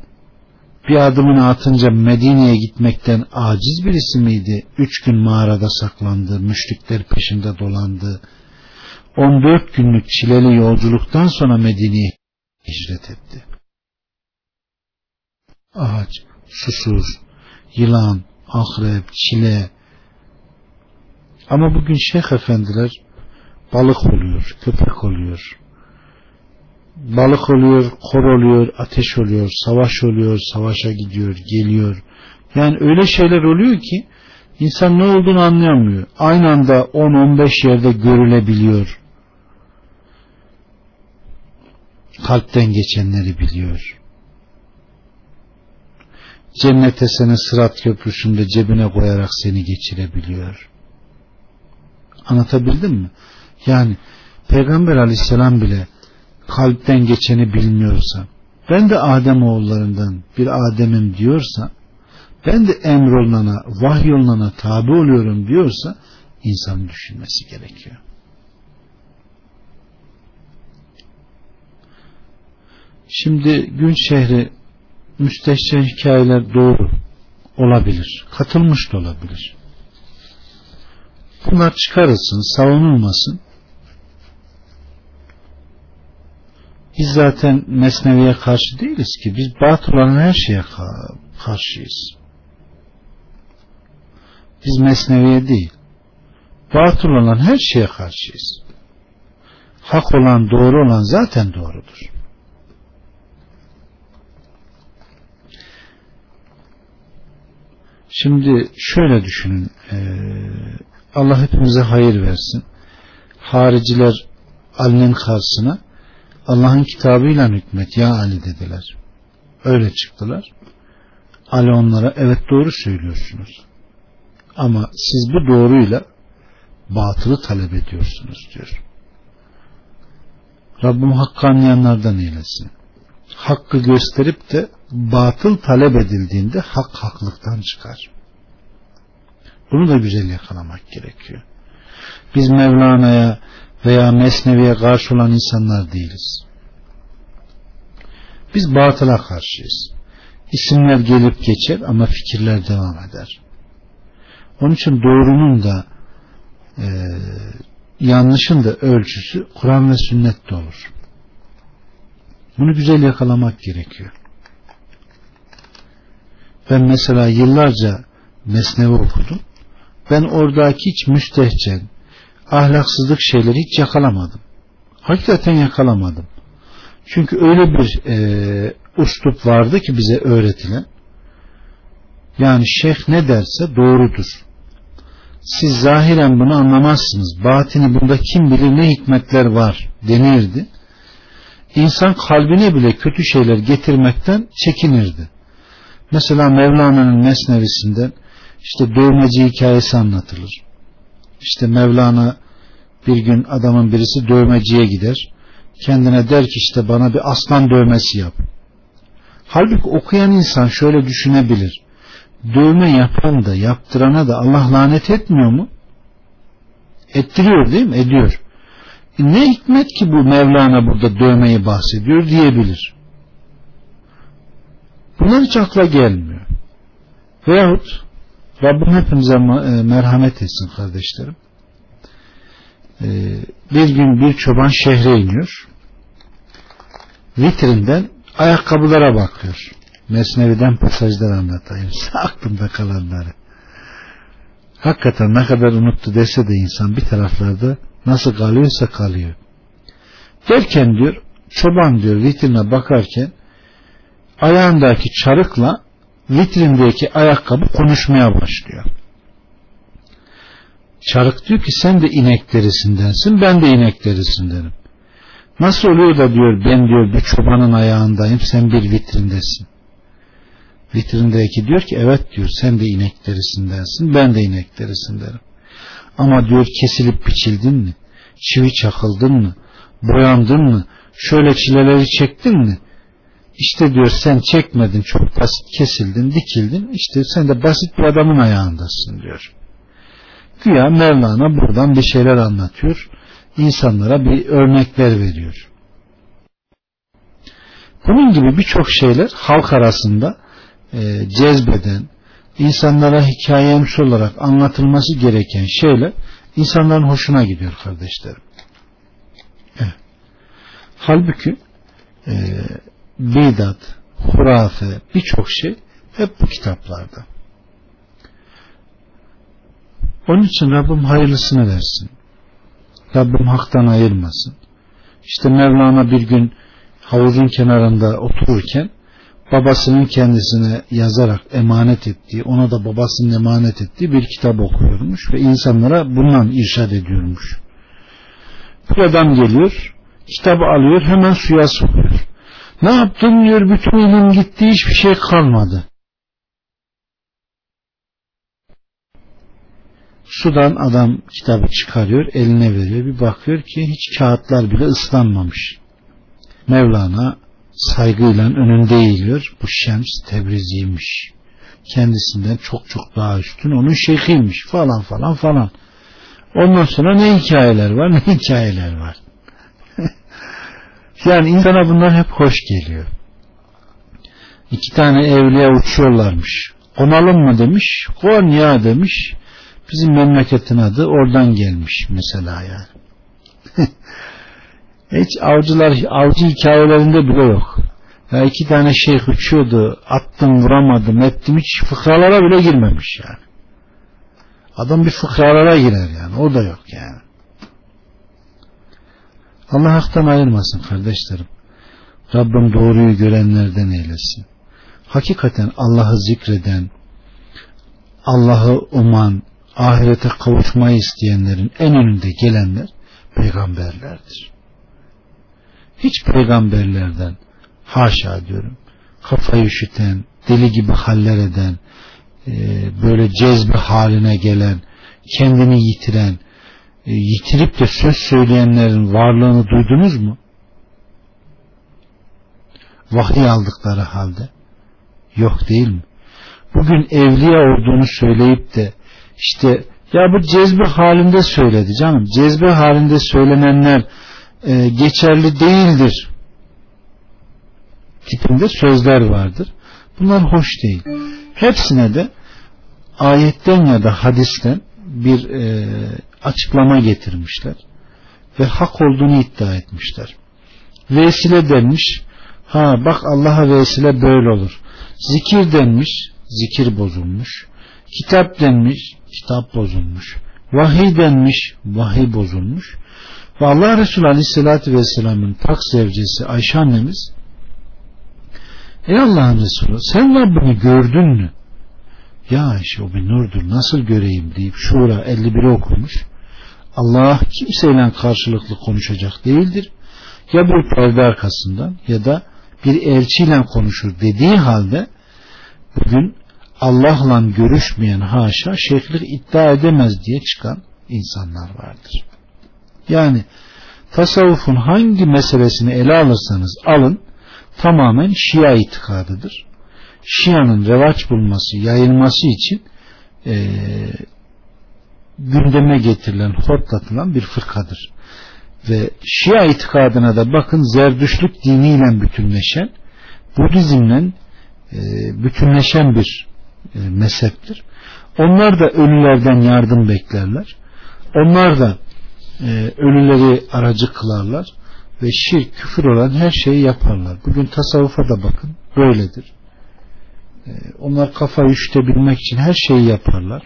bir adımını atınca Medine'ye gitmekten aciz birisi miydi? Üç gün mağarada saklandı, müşrikler peşinde dolandı. 14 günlük çileli yolculuktan sonra Medine'ye hicret etti. Ağaç, susuz, yılan, akrep, çile. Ama bugün şeyh efendiler balık oluyor, köpek oluyor. Balık oluyor, kor oluyor, ateş oluyor, savaş oluyor, savaşa gidiyor, geliyor. Yani öyle şeyler oluyor ki insan ne olduğunu anlayamıyor. Aynı anda 10-15 yerde görülebiliyor. Kalpten geçenleri biliyor. Cennete seni sırat köprüsünde cebine koyarak seni geçirebiliyor. Anlatabildim mi? Yani Peygamber aleyhisselam bile kalpten geçeni bilmiyorsa ben de Adem oğullarından bir Adem'im diyorsa ben de emrolunana, vahyolunana tabi oluyorum diyorsa insanın düşünmesi gerekiyor. Şimdi gün şehri müstehcen hikayeler doğru olabilir. Katılmış da olabilir. Bunlar çıkarılsın, savunulmasın. Biz zaten mesneviye karşı değiliz ki. Biz batıl her şeye karşıyız. Biz mesneviye değil. Batıl olan her şeye karşıyız. Hak olan, doğru olan zaten doğrudur. Şimdi şöyle düşünün. Allah hepimize hayır versin. Hariciler Ali'nin karşısına Allah'ın kitabıyla hükmet ya Ali dediler. öyle çıktılar. Ali onlara evet doğru söylüyorsunuz. Ama siz bu doğruyla batılı talep ediyorsunuz diyor. Rabbim hakkı anlayanlardan eylesin. Hakkı gösterip de batıl talep edildiğinde hak haklıktan çıkar. Bunu da güzel yakalamak gerekiyor. Biz Mevlana'ya veya Mesnevi'ye karşı olan insanlar değiliz. Biz batıla karşıyız. İsimler gelip geçer ama fikirler devam eder. Onun için doğrunun da e, yanlışın da ölçüsü Kur'an ve sünnette olur. Bunu güzel yakalamak gerekiyor. Ben mesela yıllarca Mesnevi okudum. Ben oradaki hiç müstehcen, ahlaksızlık şeyleri hiç yakalamadım. Hakikaten yakalamadım. Çünkü öyle bir e, uslup vardı ki bize öğretilen. Yani şeyh ne derse doğrudur. Siz zahiren bunu anlamazsınız. Batini bunda kim bilir ne hikmetler var denirdi. İnsan kalbine bile kötü şeyler getirmekten çekinirdi. Mesela Mevlana'nın Mesnevisinden işte dövmeci hikayesi anlatılır. İşte Mevlana bir gün adamın birisi dövmeciye gider. Kendine der ki işte bana bir aslan dövmesi yap. Halbuki okuyan insan şöyle düşünebilir. Dövme yapan da yaptırana da Allah lanet etmiyor mu? Ettiriyor değil mi? Ediyor. Ne hikmet ki bu Mevlana burada dövmeyi bahsediyor diyebilir. Bunlar hiç akla gelmiyor. Veyahut Rabbim hepimize e, merhamet etsin kardeşlerim. E, bir gün bir çoban şehre iniyor. Vitrinden ayakkabılara bakıyor. Mesnevi'den pasajlar anlatayım. Aklımda kalanları. Hakikaten ne kadar unuttu dese de insan bir taraflarda nasıl kalıyorsa kalıyor. Derken diyor çoban diyor vitrine bakarken ayağındaki çarıkla vitrindeki ayakkabı konuşmaya başlıyor. Çarık diyor ki sen de inek derisindensin ben de inek derisindenim. Nasıl oluyor da diyor ben diyor bir çobanın ayağındayım sen bir vitrindesin. Vitrindeki diyor ki evet diyor sen de inek derisindensin ben de inek derisindenim. Ama diyor kesilip biçildin mi? Çivi çakıldın mı? Boyandın mı? Şöyle çileleri çektin mi? İşte diyor sen çekmedin çok basit kesildin dikildin işte sen de basit bir adamın ayağındasın diyor. Güya Mevlana buradan bir şeyler anlatıyor. insanlara bir örnekler veriyor. Bunun gibi birçok şeyler halk arasında e, cezbeden, insanlara hikayemsi olarak anlatılması gereken şeyler insanların hoşuna gidiyor kardeşlerim. Evet. Halbuki e, bidat, hurafe, birçok şey hep bu kitaplarda. Onun için Rabbim hayırlısını versin. Rabbim haktan ayırmasın. İşte Mevlana bir gün havuzun kenarında otururken babasının kendisine yazarak emanet ettiği, ona da babasının emanet ettiği bir kitap okuyormuş ve insanlara bundan irşad ediyormuş. Bu adam geliyor, kitabı alıyor, hemen suya sokuyor. Ne yaptın diyor, bütün ilim gitti, hiçbir şey kalmadı. Sudan adam kitabı çıkarıyor, eline veriyor. Bir bakıyor ki hiç kağıtlar bile ıslanmamış. Mevlana saygıyla önünde eğiliyor. Bu Şems Tebriziymiş. Kendisinden çok çok daha üstün. Onun şeyhiymiş falan falan falan. Ondan sonra ne hikayeler var ne hikayeler var. yani insana bunlar hep hoş geliyor. İki tane evliya uçuyorlarmış. Konalım mı demiş. Konya demiş. Bizim memleketin adı oradan gelmiş mesela yani. Hiç avcılar, avcı hikayelerinde bile yok. Ya iki tane şeyh uçuyordu, attım vuramadım, ettim hiç fıkralara bile girmemiş yani. Adam bir fıkralara girer yani, o da yok yani. Allah haktan ayırmasın kardeşlerim. Rabbim doğruyu görenlerden eylesin. Hakikaten Allah'ı zikreden, Allah'ı uman, ahirete kavuşmayı isteyenlerin en önünde gelenler peygamberlerdir hiç peygamberlerden haşa diyorum kafayı üşüten, deli gibi haller eden, e, böyle cezbe haline gelen, kendini yitiren, e, yitirip de söz söyleyenlerin varlığını duydunuz mu? Vahiy aldıkları halde. Yok değil mi? Bugün evliya olduğunu söyleyip de işte ya bu cezbe halinde söyledi canım. Cezbe halinde söylenenler e, geçerli değildir tipinde sözler vardır. Bunlar hoş değil. Hepsine de ayetten ya da hadisten bir e, açıklama getirmişler ve hak olduğunu iddia etmişler. Vesile denmiş, ha bak Allah'a vesile böyle olur. Zikir denmiş, zikir bozulmuş. Kitap denmiş, kitap bozulmuş. Vahiy denmiş, vahiy bozulmuş. Ve Allah Resulü Aleyhisselatü Vesselam'ın tak sevcisi Ayşe annemiz Ey Allah'ın Resulü sen Rabbini gördün mü? Ya Ayşe o bir nurdur nasıl göreyim deyip Şura 51'i okumuş. Allah kimseyle karşılıklı konuşacak değildir. Ya bir perde arkasından ya da bir elçiyle konuşur dediği halde bugün Allah'la görüşmeyen haşa şeyhlik iddia edemez diye çıkan insanlar vardır. Yani tasavvufun hangi meselesini ele alırsanız alın tamamen Şia itikadıdır. Şia'nın revaç bulması, yayılması için e, gündeme getirilen, hortlatılan bir fırkadır. Ve Şia itikadına da bakın zerdüşlük diniyle bütünleşen, Budizmle e, bütünleşen bir mezheptir. Onlar da ölülerden yardım beklerler. Onlar da e, ölüleri aracı kılarlar ve şirk, küfür olan her şeyi yaparlar. Bugün tasavvufa da bakın böyledir. E, onlar kafayı üşütebilmek için her şeyi yaparlar.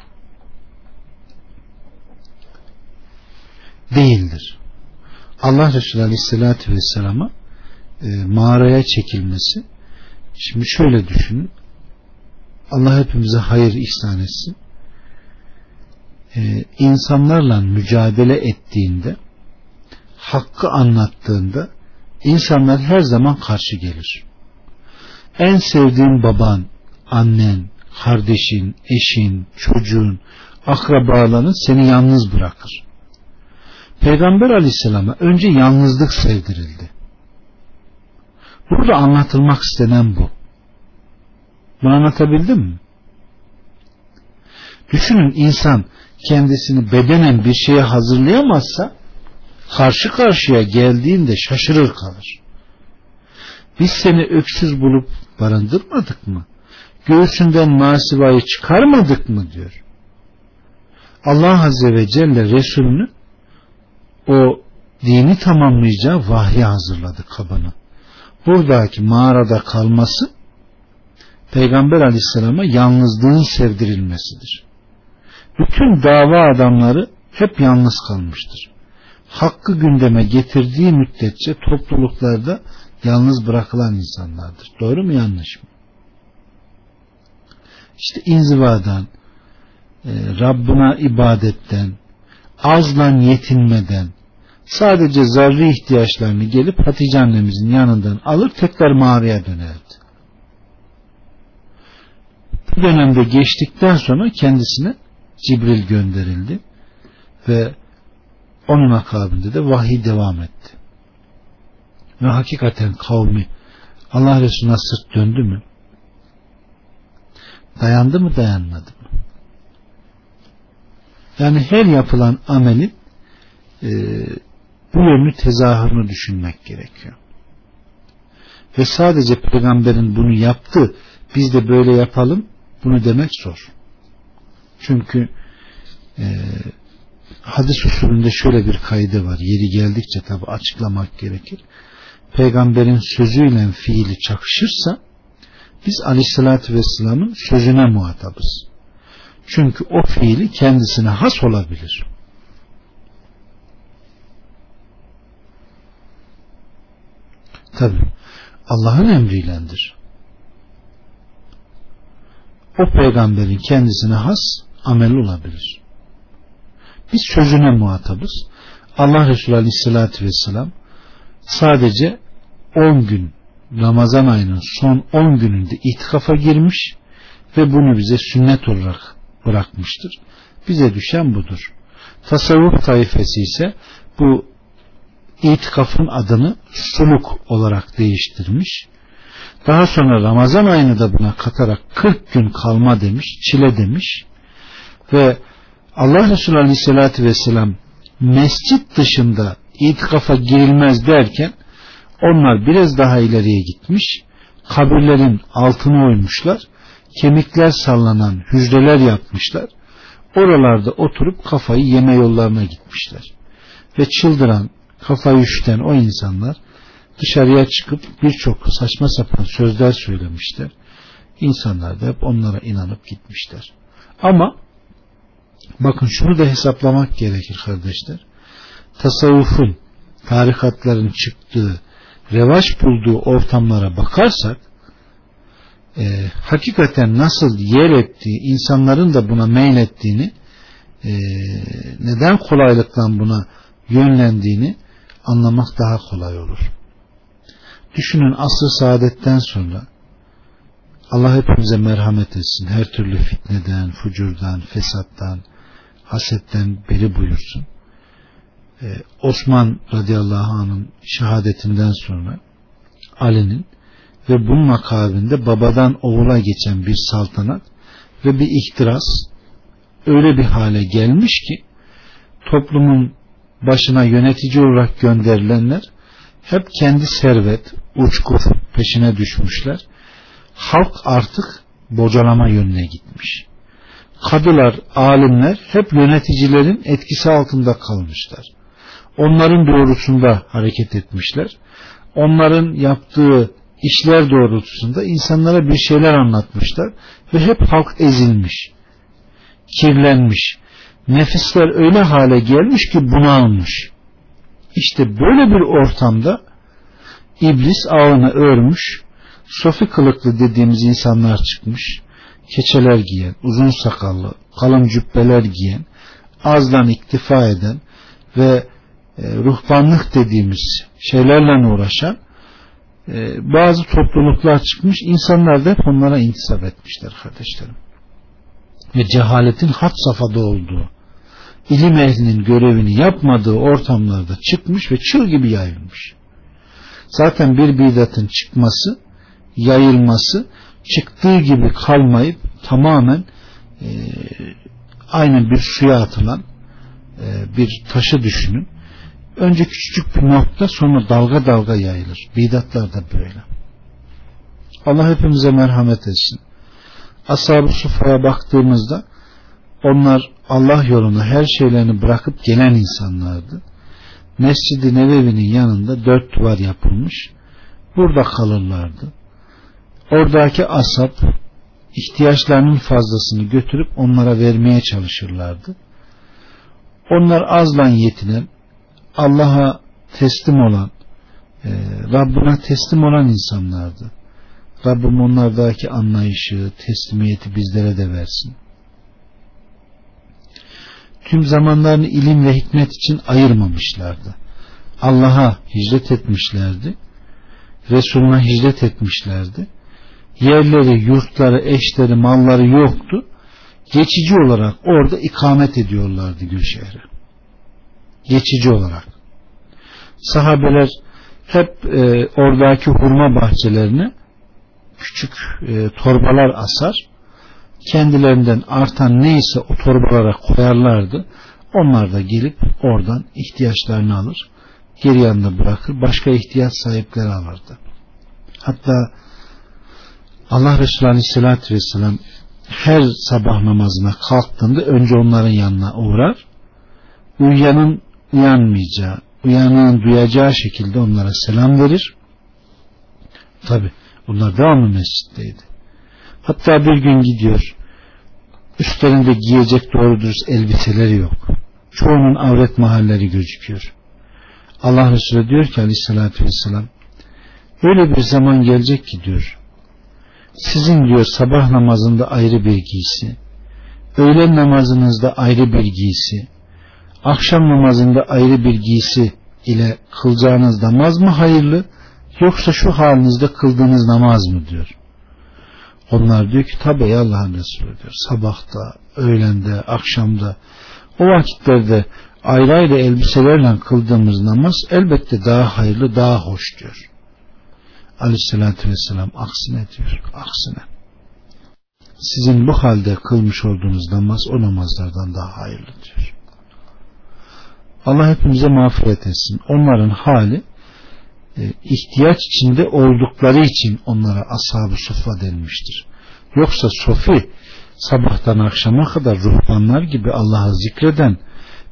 Değildir. Allah Resulü Aleyhisselatü Vesselam'a e, mağaraya çekilmesi şimdi şöyle düşünün Allah hepimize hayır ihsan etsin e, insanlarla mücadele ettiğinde hakkı anlattığında insanlar her zaman karşı gelir. En sevdiğin baban, annen, kardeşin, eşin, çocuğun, akrabaların seni yalnız bırakır. Peygamber aleyhisselama önce yalnızlık sevdirildi. Burada anlatılmak istenen bu. Bunu anlatabildim mi? Düşünün insan kendisini bedenen bir şeye hazırlayamazsa karşı karşıya geldiğinde şaşırır kalır. Biz seni öksüz bulup barındırmadık mı? Göğsünden masivayı çıkarmadık mı diyor. Allah Azze ve Celle Resulünü o dini tamamlayacağı vahye hazırladı kabını. Buradaki mağarada kalması Peygamber Aleyhisselam'a yalnızlığın sevdirilmesidir. Bütün dava adamları hep yalnız kalmıştır hakkı gündeme getirdiği müddetçe topluluklarda yalnız bırakılan insanlardır. Doğru mu yanlış mı? İşte inzivadan, e, Rabbına ibadetten, azla yetinmeden, sadece zarri ihtiyaçlarını gelip Hatice annemizin yanından alır tekrar mağaraya dönerdi. Bu dönemde geçtikten sonra kendisine Cibril gönderildi ve onun akabinde de vahiy devam etti. Ve hakikaten kavmi Allah Resulü'ne sırt döndü mü? Dayandı mı dayanmadı mı? Yani her yapılan amelin e, bu yönlü tezahürünü düşünmek gerekiyor. Ve sadece peygamberin bunu yaptı biz de böyle yapalım bunu demek zor. Çünkü e, hadis usulünde şöyle bir kaydı var. Yeri geldikçe tabi açıklamak gerekir. Peygamberin sözüyle fiili çakışırsa biz aleyhissalatü vesselamın sözüne muhatabız. Çünkü o fiili kendisine has olabilir. Tabi Allah'ın emriylendir. O peygamberin kendisine has amel olabilir. Biz sözüne muhatabız. Allah Resulü Aleyhisselatü Vesselam sadece 10 gün Ramazan ayının son 10 gününde itikafa girmiş ve bunu bize sünnet olarak bırakmıştır. Bize düşen budur. Tasavvuf tayfesi ise bu itikafın adını suluk olarak değiştirmiş. Daha sonra Ramazan ayını da buna katarak 40 gün kalma demiş, çile demiş. Ve Allah Resulü Aleyhisselatü Vesselam mescit dışında itikafa girilmez derken onlar biraz daha ileriye gitmiş. Kabirlerin altını oymuşlar. Kemikler sallanan hücreler yapmışlar. Oralarda oturup kafayı yeme yollarına gitmişler. Ve çıldıran, kafayı üşüten o insanlar dışarıya çıkıp birçok saçma sapan sözler söylemişler. İnsanlar da hep onlara inanıp gitmişler. Ama bakın şunu da hesaplamak gerekir kardeşler. Tasavvufun, tarikatların çıktığı, revaç bulduğu ortamlara bakarsak e, hakikaten nasıl yer ettiği, insanların da buna meylettiğini e, neden kolaylıktan buna yönlendiğini anlamak daha kolay olur. Düşünün asr saadetten sonra Allah hepimize merhamet etsin. Her türlü fitneden, fucurdan, fesattan, hasetten beri buyursun. Ee, Osman radıyallahu anh'ın şehadetinden sonra Ali'nin ve bunun akabinde babadan oğula geçen bir saltanat ve bir ihtiras öyle bir hale gelmiş ki toplumun başına yönetici olarak gönderilenler hep kendi servet, uçkur peşine düşmüşler. Halk artık bocalama yönüne gitmiş. Kadılar, alimler hep yöneticilerin etkisi altında kalmışlar. Onların doğrusunda hareket etmişler. Onların yaptığı işler doğrultusunda insanlara bir şeyler anlatmışlar ve hep halk ezilmiş, kirlenmiş. Nefisler öyle hale gelmiş ki bunalmış. İşte böyle bir ortamda iblis ağını örmüş, sofi kılıklı dediğimiz insanlar çıkmış, keçeler giyen, uzun sakallı, kalın cübbeler giyen, azdan iktifa eden ve e, ruhbanlık dediğimiz şeylerle uğraşan e, bazı topluluklar çıkmış. insanlar da hep onlara intisap etmişler kardeşlerim. Ve cehaletin hat safhada olduğu, ilim ehlinin görevini yapmadığı ortamlarda çıkmış ve çığ gibi yayılmış. Zaten bir bidatın çıkması, yayılması, çıktığı gibi kalmayıp tamamen e, aynı bir suya atılan e, bir taşı düşünün. Önce küçücük bir nokta sonra dalga dalga yayılır. Bidatlar da böyle. Allah hepimize merhamet etsin. Ashab-ı baktığımızda onlar Allah yolunda her şeylerini bırakıp gelen insanlardı. Mescid-i Nebevi'nin yanında dört duvar yapılmış. Burada kalırlardı. Oradaki asap ihtiyaçlarının fazlasını götürüp onlara vermeye çalışırlardı. Onlar azlan yetinen, Allah'a teslim olan, e, Rabbine teslim olan insanlardı. Rabbim onlardaki anlayışı, teslimiyeti bizlere de versin tüm zamanlarını ilim ve hikmet için ayırmamışlardı. Allah'a hicret etmişlerdi. Resuluna hicret etmişlerdi. Yerleri, yurtları, eşleri, malları yoktu. Geçici olarak orada ikamet ediyorlardı Gülşehir'e. Geçici olarak. Sahabeler hep e, oradaki hurma bahçelerine küçük e, torbalar asar kendilerinden artan neyse o torbalara koyarlardı. Onlar da gelip oradan ihtiyaçlarını alır. Geri yanında bırakır. Başka ihtiyaç sahipleri alırdı. Hatta Allah Resulü Aleyhisselatü Vesselam her sabah namazına kalktığında önce onların yanına uğrar. Uyuyanın uyanmayacağı, uyanığın duyacağı şekilde onlara selam verir. Tabi bunlar devamlı mescitteydi. Hatta bir gün gidiyor. Üstlerinde giyecek doğru dürüst elbiseleri yok. Çoğunun avret mahalleri gözüküyor. Allah Resulü diyor ki aleyhissalatü vesselam öyle bir zaman gelecek ki diyor sizin diyor sabah namazında ayrı bir giysi öğlen namazınızda ayrı bir giysi akşam namazında ayrı bir giysi ile kılacağınız namaz mı hayırlı Yoksa şu halinizde kıldığınız namaz mı diyor. Onlar diyor ki tabi ey Allah'ın Resulü diyor. Sabahta, öğlende, akşamda o vakitlerde ayrı ayrı elbiselerle kıldığımız namaz elbette daha hayırlı, daha hoş diyor. Aleyhissalatü vesselam aksine diyor. Aksine. Sizin bu halde kılmış olduğunuz namaz o namazlardan daha hayırlı diyor. Allah hepimize mağfiret etsin. Onların hali ihtiyaç içinde oldukları için onlara ashab-ı sufa denmiştir. Yoksa sofi sabahtan akşama kadar ruhbanlar gibi Allah'ı zikreden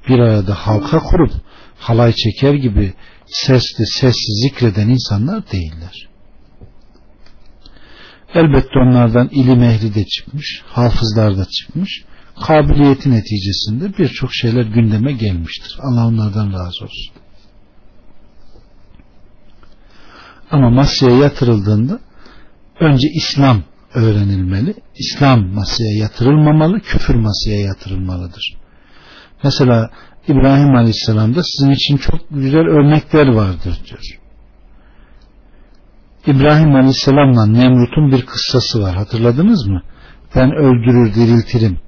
bir arada halka kurup halay çeker gibi sesli sessiz zikreden insanlar değiller. Elbette onlardan ilim ehli de çıkmış, hafızlar da çıkmış. Kabiliyeti neticesinde birçok şeyler gündeme gelmiştir. Allah onlardan razı olsun. Ama masaya yatırıldığında önce İslam öğrenilmeli. İslam masaya yatırılmamalı, küfür masaya yatırılmalıdır. Mesela İbrahim Aleyhisselam'da sizin için çok güzel örnekler vardır diyor. İbrahim Aleyhisselam'la Nemrut'un bir kıssası var. Hatırladınız mı? Ben öldürür diriltirim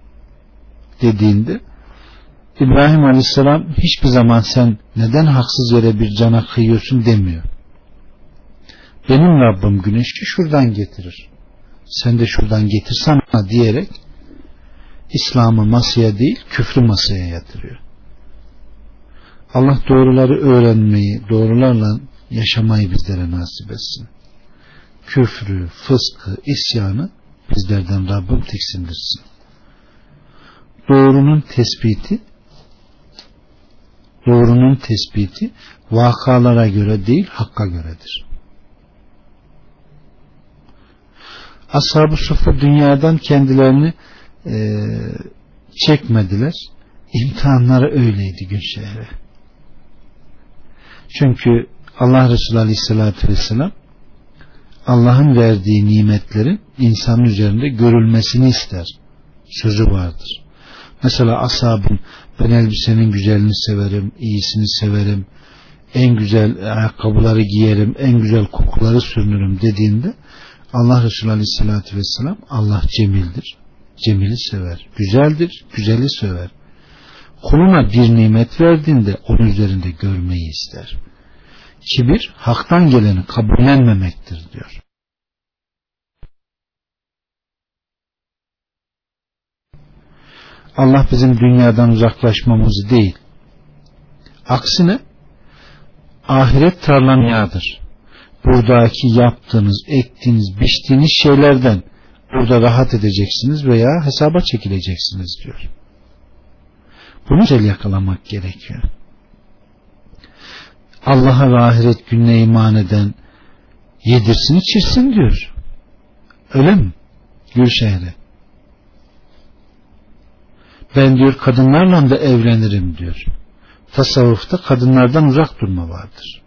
dediğinde İbrahim Aleyhisselam hiçbir zaman sen neden haksız yere bir cana kıyıyorsun demiyor. Benim Rabbim güneşi şuradan getirir. Sen de şuradan getirsana diyerek İslam'ı masaya değil küfrü masaya yatırıyor. Allah doğruları öğrenmeyi, doğrularla yaşamayı bizlere nasip etsin. Küfrü, fıskı, isyanı bizlerden Rabbim tiksindirsin. Doğrunun tespiti doğrunun tespiti vakalara göre değil hakka göredir. Ashab-ı Sufa dünyadan kendilerini e, çekmediler. İmtihanları öyleydi Gülşehir'e. Çünkü Allah Resulü Aleyhisselatü Vesselam Allah'ın verdiği nimetlerin insanın üzerinde görülmesini ister. Sözü vardır. Mesela ashabın ben elbisenin güzelini severim, iyisini severim, en güzel ayakkabıları giyerim, en güzel kokuları sürünürüm dediğinde Allah Resulü Aleyhisselatü Vesselam Allah cemildir. Cemili sever. Güzeldir. Güzeli sever. Kuluna bir nimet verdiğinde onun üzerinde görmeyi ister. Kibir haktan geleni kabullenmemektir diyor. Allah bizim dünyadan uzaklaşmamızı değil, aksine ahiret tarlanyadır. Buradaki yaptığınız, ektiğiniz, biçtiğiniz şeylerden burada rahat edeceksiniz veya hesaba çekileceksiniz diyor. Bunu güzel yakalamak gerekiyor. Allah'a ve ahiret gününe iman eden yedirsin içirsin diyor. Öyle mi? Gülşehir'e. Ben diyor kadınlarla da evlenirim diyor. Tasavvufta kadınlardan uzak durma vardır.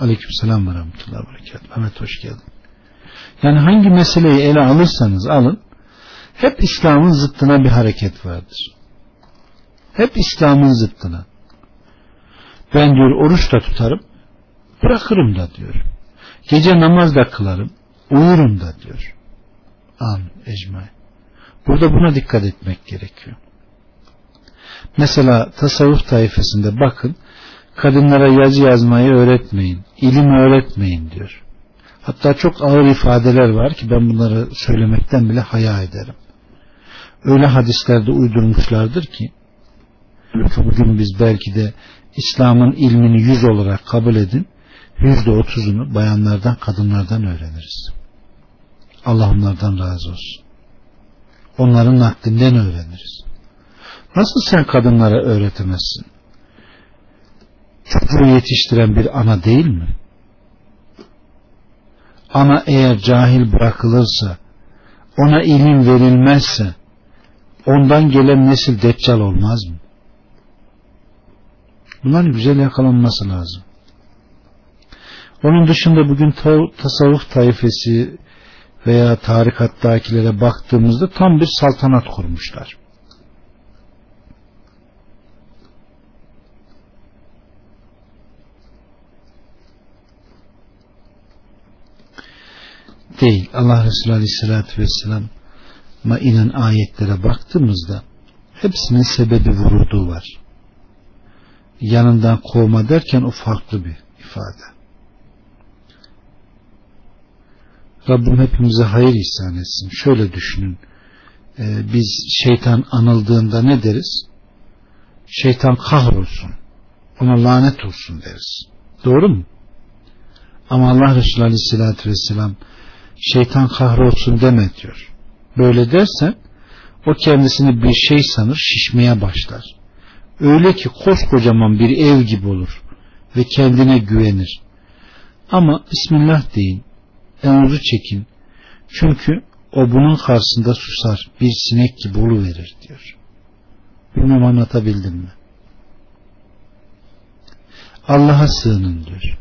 Aleyküm selam ve rahmetullahi ve berekatuhu. Ahmet hoş geldin. Yani hangi meseleyi ele alırsanız alın hep İslam'ın zıttına bir hareket vardır. Hep İslam'ın zıttına. Ben diyor oruç da tutarım bırakırım da diyor. Gece namaz da kılarım uyurum da diyor. An ecmaîn. Burada buna dikkat etmek gerekiyor. Mesela tasavvuf tayfasında bakın kadınlara yazı yazmayı öğretmeyin, ilim öğretmeyin diyor. Hatta çok ağır ifadeler var ki ben bunları söylemekten bile haya ederim. Öyle hadislerde uydurmuşlardır ki bugün biz belki de İslam'ın ilmini yüz olarak kabul edin yüzde otuzunu bayanlardan kadınlardan öğreniriz. Allah onlardan razı olsun. Onların naklinden öğreniriz. Nasıl sen kadınlara öğretemezsin? Çocuğu yetiştiren bir ana değil mi? Ana eğer cahil bırakılırsa, ona ilim verilmezse, ondan gelen nesil deccal olmaz mı? Bunların güzel yakalanması lazım. Onun dışında bugün tasavvuf tayfesi veya tarikattakilere baktığımızda tam bir saltanat kurmuşlar. Değil. Allah Resulü Aleyhisselatü Vesselam'a inen ayetlere baktığımızda hepsinin sebebi vurduğu var. Yanından kovma derken o farklı bir ifade. Rabbim hepimize hayır ihsan etsin. Şöyle düşünün. Ee, biz şeytan anıldığında ne deriz? Şeytan kahrolsun. Ona lanet olsun deriz. Doğru mu? Ama Allah Resulü Aleyhisselatü Vesselam şeytan kahrolsun deme diyor. Böyle dersen o kendisini bir şey sanır şişmeye başlar. Öyle ki koskocaman bir ev gibi olur ve kendine güvenir. Ama Bismillah deyin, enuzu çekin. Çünkü o bunun karşısında susar, bir sinek gibi verir diyor. Bilmem anlatabildim mi? Allah'a sığının diyor.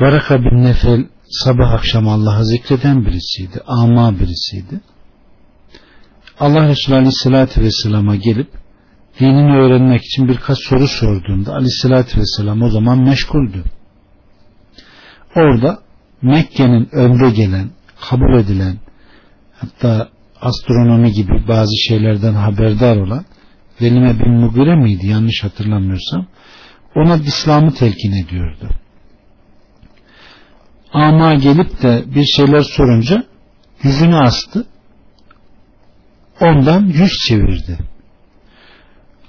Varaka bin Nefel sabah akşam Allah'ı zikreden birisiydi. Ama birisiydi. Allah Resulü Aleyhisselatü Vesselam'a gelip dinini öğrenmek için birkaç soru sorduğunda Aleyhisselatü Vesselam o zaman meşguldü. Orada Mekke'nin önde gelen, kabul edilen hatta astronomi gibi bazı şeylerden haberdar olan Velime bin Mugire miydi yanlış hatırlamıyorsam ona İslam'ı telkin ediyordu. Ama gelip de bir şeyler sorunca yüzünü astı. Ondan yüz çevirdi.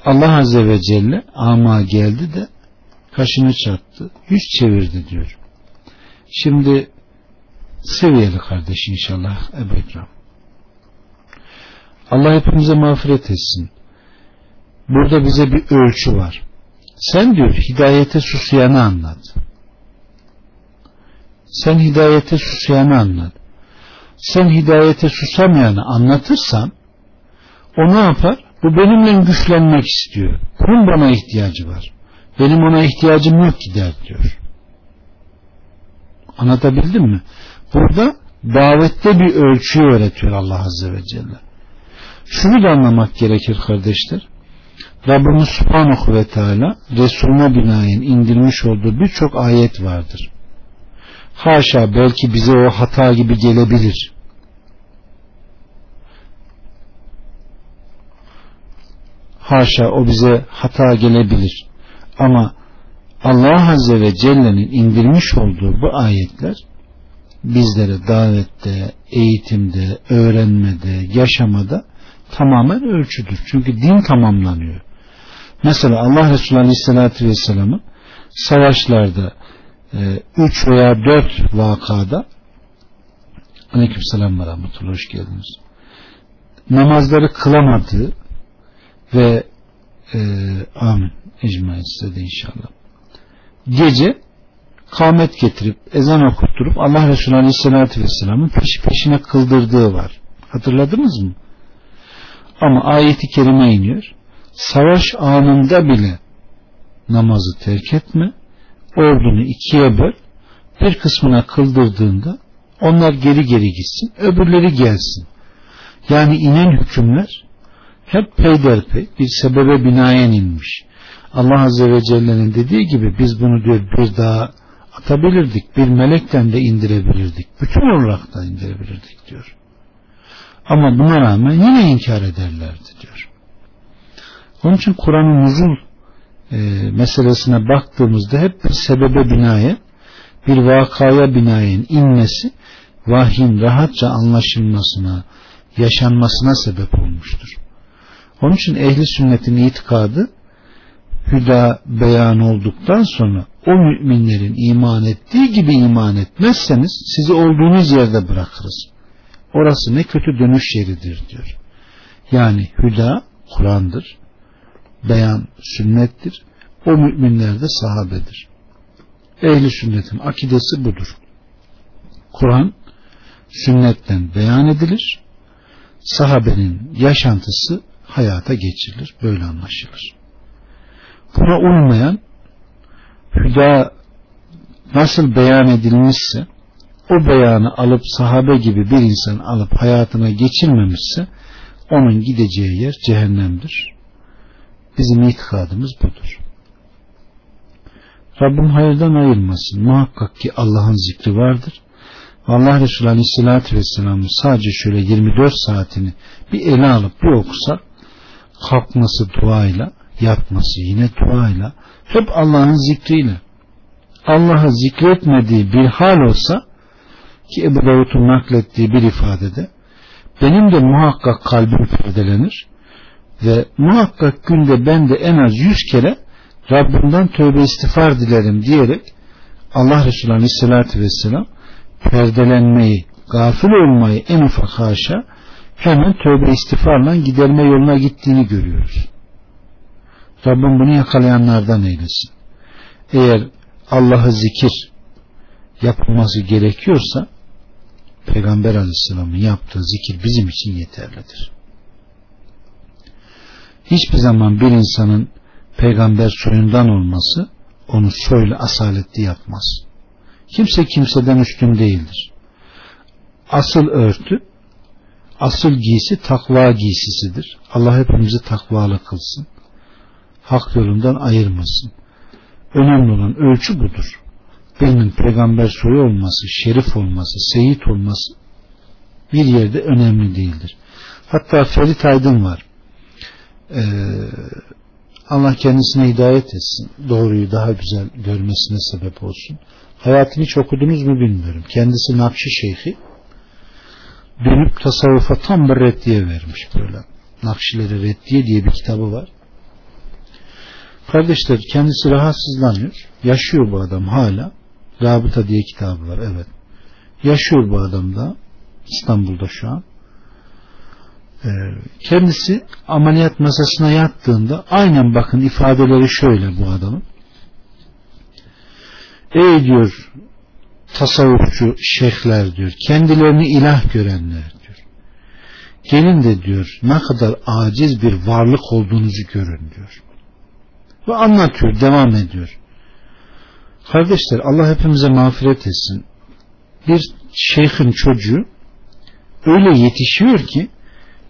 Allah Azze ve Celle ama geldi de kaşını çattı. Yüz çevirdi diyor. Şimdi seviyeli kardeş inşallah Ebu Ekrem. Allah hepimize mağfiret etsin. Burada bize bir ölçü var. Sen diyor hidayete susayanı anlat. Sen hidayete susayanı anlat. Sen hidayete susamayanı anlatırsan o ne yapar? Bu benimle güçlenmek istiyor. Bunun bana ihtiyacı var. Benim ona ihtiyacım yok ki der diyor. Anlatabildim mi? Burada davette bir ölçüyü öğretiyor Allah Azze ve Celle. Şunu da anlamak gerekir kardeşler. Rabbimiz Subhanahu ve Teala Resulüne binaen indirmiş olduğu birçok ayet vardır. Haşa belki bize o hata gibi gelebilir. Haşa o bize hata gelebilir. Ama Allah Azze ve Celle'nin indirmiş olduğu bu ayetler bizlere davette, eğitimde, öğrenmede, yaşamada tamamen ölçüdür. Çünkü din tamamlanıyor. Mesela Allah Resulü Aleyhisselatü Vesselam'ın savaşlarda e, üç veya dört vakada Aleyküm selam ve rahmetullah hoş geldiniz. Namazları kılamadığı ve e, amin ecmaîn size de inşallah. Gece kâmet getirip ezan okutturup Allah Resulü Aleyhisselatü Vesselam'ın peşi peşine kıldırdığı var. Hatırladınız mı? Ama ayeti kerime iniyor. Savaş anında bile namazı terk etme ordunu ikiye böl. Bir kısmına kıldırdığında onlar geri geri gitsin öbürleri gelsin. Yani inen hükümler hep peyderpey bir sebebe binaen inmiş. Allah Azze ve Celle'nin dediği gibi biz bunu diyor bir daha atabilirdik bir melekten de indirebilirdik. Bütün olarak da indirebilirdik diyor. Ama buna rağmen yine inkar ederlerdi diyor. Onun için Kur'an'ın nuzul e, meselesine baktığımızda hep bir sebebe binaen bir vakaya binaen inmesi vahyin rahatça anlaşılmasına yaşanmasına sebep olmuştur. Onun için ehli sünnetin itikadı hüda beyan olduktan sonra o müminlerin iman ettiği gibi iman etmezseniz sizi olduğunuz yerde bırakırız. Orası ne kötü dönüş yeridir diyor. Yani hüda Kur'an'dır beyan sünnettir. O müminler de sahabedir. Ehli sünnetin akidesi budur. Kur'an sünnetten beyan edilir. Sahabenin yaşantısı hayata geçirilir. Böyle anlaşılır. Buna uymayan hüda nasıl beyan edilmişse o beyanı alıp sahabe gibi bir insan alıp hayatına geçirmemişse onun gideceği yer cehennemdir. Bizim itikadımız budur. Rabbim hayırdan ayırmasın. Muhakkak ki Allah'ın zikri vardır. Allah Resulü Aleyhisselatü Vesselam'ın sadece şöyle 24 saatini bir ele alıp bir okusa kalkması duayla, yatması yine duayla, hep Allah'ın zikriyle. Allah'ı zikretmediği bir hal olsa ki Ebu Davud'un naklettiği bir ifadede benim de muhakkak kalbim perdelenir ve muhakkak günde ben de en az yüz kere Rabbimden tövbe istiğfar dilerim diyerek Allah Resulü Aleyhisselatü Vesselam perdelenmeyi, gafil olmayı en ufak haşa hemen tövbe istiğfarla giderme yoluna gittiğini görüyoruz. Rabbim bunu yakalayanlardan eylesin. Eğer Allah'ı zikir yapılması gerekiyorsa Peygamber Aleyhisselam'ın yaptığı zikir bizim için yeterlidir. Hiçbir zaman bir insanın peygamber soyundan olması onu soylu asaletli yapmaz. Kimse kimseden üstün değildir. Asıl örtü, asıl giysi takva giysisidir. Allah hepimizi takvalı kılsın. Hak yolundan ayırmasın. Önemli olan ölçü budur. Benim peygamber soyu olması, şerif olması, seyit olması bir yerde önemli değildir. Hatta Ferit Aydın var. Ee, Allah kendisine hidayet etsin. Doğruyu daha güzel görmesine sebep olsun. Hayatını hiç okudunuz mu bilmiyorum. Kendisi Nakşi Şeyhi dönüp tasavvufa tam bir reddiye vermiş böyle. Nakşileri reddiye diye bir kitabı var. Kardeşler kendisi rahatsızlanıyor. Yaşıyor bu adam hala. Rabıta diye kitabı var evet. Yaşıyor bu adam da İstanbul'da şu an. Ee, kendisi ameliyat masasına yattığında aynen bakın ifadeleri şöyle bu adamın. Ey diyor tasavvufçu şeyhler diyor kendilerini ilah görenler diyor. Gelin de diyor ne kadar aciz bir varlık olduğunuzu görün diyor. Ve anlatıyor devam ediyor. Kardeşler Allah hepimize mağfiret etsin. Bir şeyhin çocuğu öyle yetişiyor ki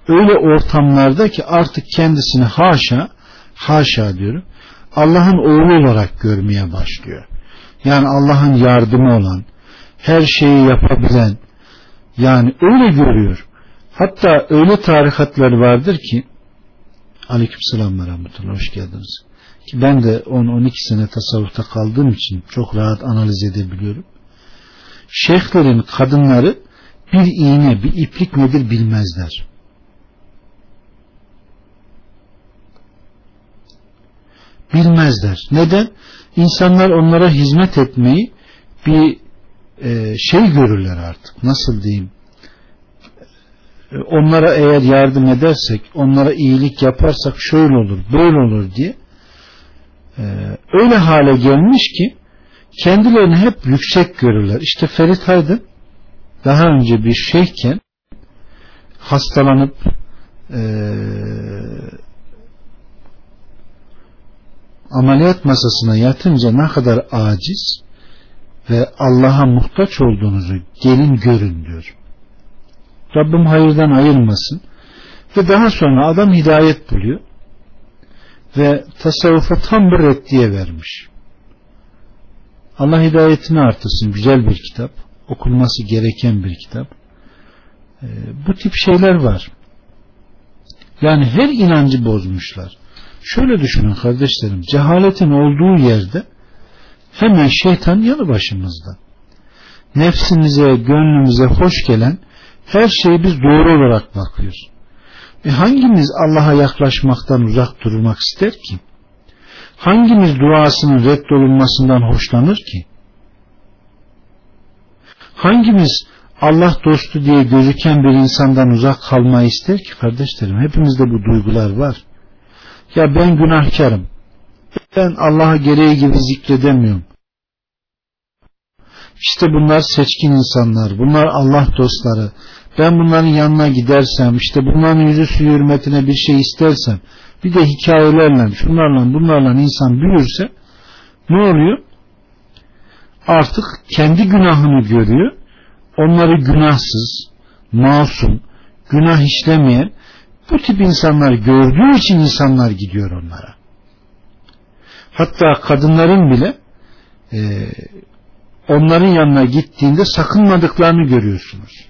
öyle ortamlarda ki artık kendisini haşa haşa diyorum Allah'ın oğlu olarak görmeye başlıyor. Yani Allah'ın yardımı olan her şeyi yapabilen yani öyle görüyor. Hatta öyle tarikatlar vardır ki Aleyküm selam ve rahmetullah hoş geldiniz. Ki ben de 10-12 sene tasavvufta kaldığım için çok rahat analiz edebiliyorum. Şeyhlerin kadınları bir iğne, bir iplik nedir bilmezler. Bilmezler. Neden? İnsanlar onlara hizmet etmeyi bir e, şey görürler artık. Nasıl diyeyim? E, onlara eğer yardım edersek, onlara iyilik yaparsak şöyle olur, böyle olur diye e, öyle hale gelmiş ki kendilerini hep yüksek görürler. İşte Ferit Aydın daha önce bir şeyhken hastalanıp e, ameliyat masasına yatınca ne kadar aciz ve Allah'a muhtaç olduğunuzu gelin görün diyor. Rabbim hayırdan ayırmasın. Ve daha sonra adam hidayet buluyor. Ve tasavvufa tam bir reddiye vermiş. Allah hidayetini artırsın. Güzel bir kitap. Okunması gereken bir kitap. Ee, bu tip şeyler var. Yani her inancı bozmuşlar. Şöyle düşünün kardeşlerim, cehaletin olduğu yerde hemen şeytan yanı başımızda. Nefsimize, gönlümüze hoş gelen her şeyi biz doğru olarak bakıyoruz. E hangimiz Allah'a yaklaşmaktan uzak durmak ister ki? Hangimiz duasının reddolunmasından hoşlanır ki? Hangimiz Allah dostu diye gözüken bir insandan uzak kalmayı ister ki kardeşlerim? Hepimizde bu duygular var. Ya ben günahkarım. Ben Allah'a gereği gibi zikredemiyorum. İşte bunlar seçkin insanlar. Bunlar Allah dostları. Ben bunların yanına gidersem, işte bunların yüzü suyu hürmetine bir şey istersem, bir de hikayelerle, şunlarla, bunlarla insan büyürse, ne oluyor? Artık kendi günahını görüyor. Onları günahsız, masum, günah işlemeyen, bu tip insanlar gördüğü için insanlar gidiyor onlara. Hatta kadınların bile e, onların yanına gittiğinde sakınmadıklarını görüyorsunuz.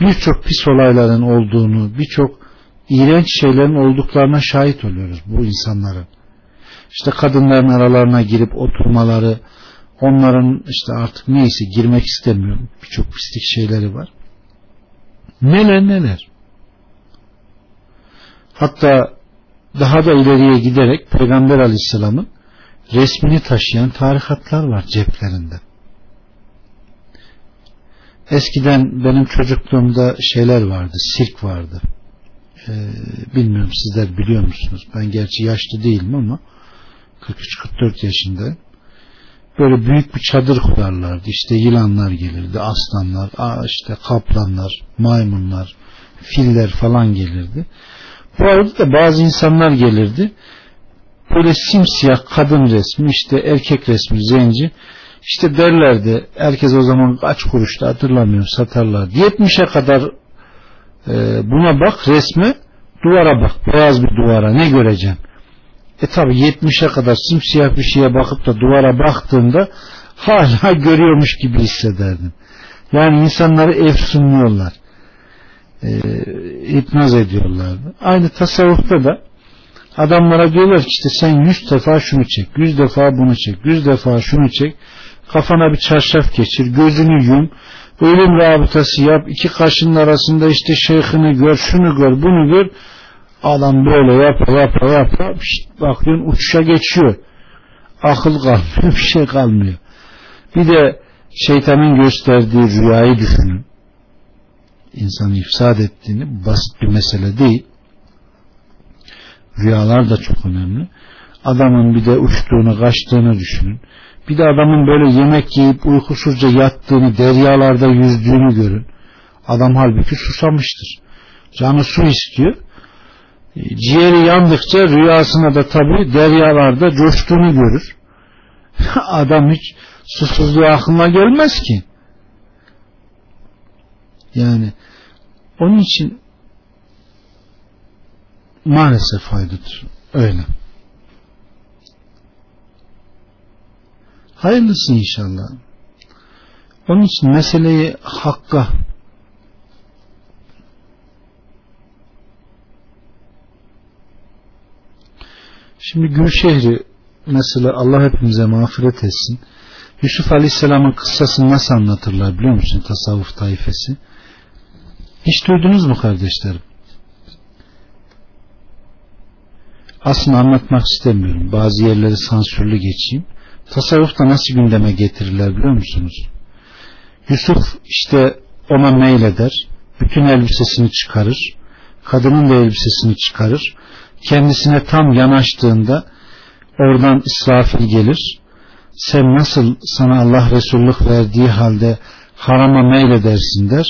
Birçok pis olayların olduğunu, birçok iğrenç şeylerin olduklarına şahit oluyoruz bu insanların. İşte kadınların aralarına girip oturmaları, onların işte artık neyse girmek istemiyorum. Birçok pislik şeyleri var. Neler neler. Hatta daha da ileriye giderek Peygamber Aleyhisselam'ın resmini taşıyan tarikatlar var ceplerinde. Eskiden benim çocukluğumda şeyler vardı, sirk vardı. Ee, bilmiyorum sizler biliyor musunuz? Ben gerçi yaşlı değilim ama 43-44 yaşında böyle büyük bir çadır kurarlardı. İşte yılanlar gelirdi, aslanlar, işte kaplanlar, maymunlar, filler falan gelirdi. Bu arada da bazı insanlar gelirdi. Böyle simsiyah kadın resmi, işte erkek resmi, zenci. İşte derlerdi, herkes o zaman kaç kuruşta hatırlamıyorum satarlar. 70'e kadar e, buna bak resme, duvara bak, beyaz bir duvara ne göreceğim? E tabi 70'e kadar simsiyah bir şeye bakıp da duvara baktığında hala görüyormuş gibi hissederdin. Yani insanları efsunluyorlar. E, hipnoz ediyorlardı. Aynı tasavvufta da adamlara diyorlar ki işte sen yüz defa şunu çek, yüz defa bunu çek, yüz defa şunu çek, kafana bir çarşaf geçir, gözünü yum, ölüm rabıtası yap, iki kaşının arasında işte şeyhini gör, şunu gör, bunu gör, Adam böyle yapa yapa yapa bakıyorsun uçuşa geçiyor. Akıl kalmıyor bir şey kalmıyor. Bir de şeytanın gösterdiği rüyayı düşünün. İnsanı ifsad ettiğini basit bir mesele değil. Rüyalar da çok önemli. Adamın bir de uçtuğunu, kaçtığını düşünün. Bir de adamın böyle yemek yiyip uykusuzca yattığını, deryalarda yüzdüğünü görün. Adam halbuki susamıştır. Canı su istiyor ciğeri yandıkça rüyasına da tabi deryalarda coştuğunu görür. Adam hiç susuzluğu aklına gelmez ki. Yani onun için maalesef faydadır. Öyle. Hayırlısı inşallah. Onun için meseleyi hakka Şimdi Gülşehri mesela Allah hepimize mağfiret etsin. Yusuf Aleyhisselam'ın kıssasını nasıl anlatırlar biliyor musun tasavvuf taifesi? Hiç duydunuz mu kardeşlerim? Aslında anlatmak istemiyorum. Bazı yerleri sansürlü geçeyim. Tasavvufta nasıl gündeme getirirler biliyor musunuz? Yusuf işte ona meyleder. Bütün elbisesini çıkarır. Kadının da elbisesini çıkarır kendisine tam yanaştığında oradan İsrafil gelir. Sen nasıl sana Allah Resulluk verdiği halde harama meyledersin der.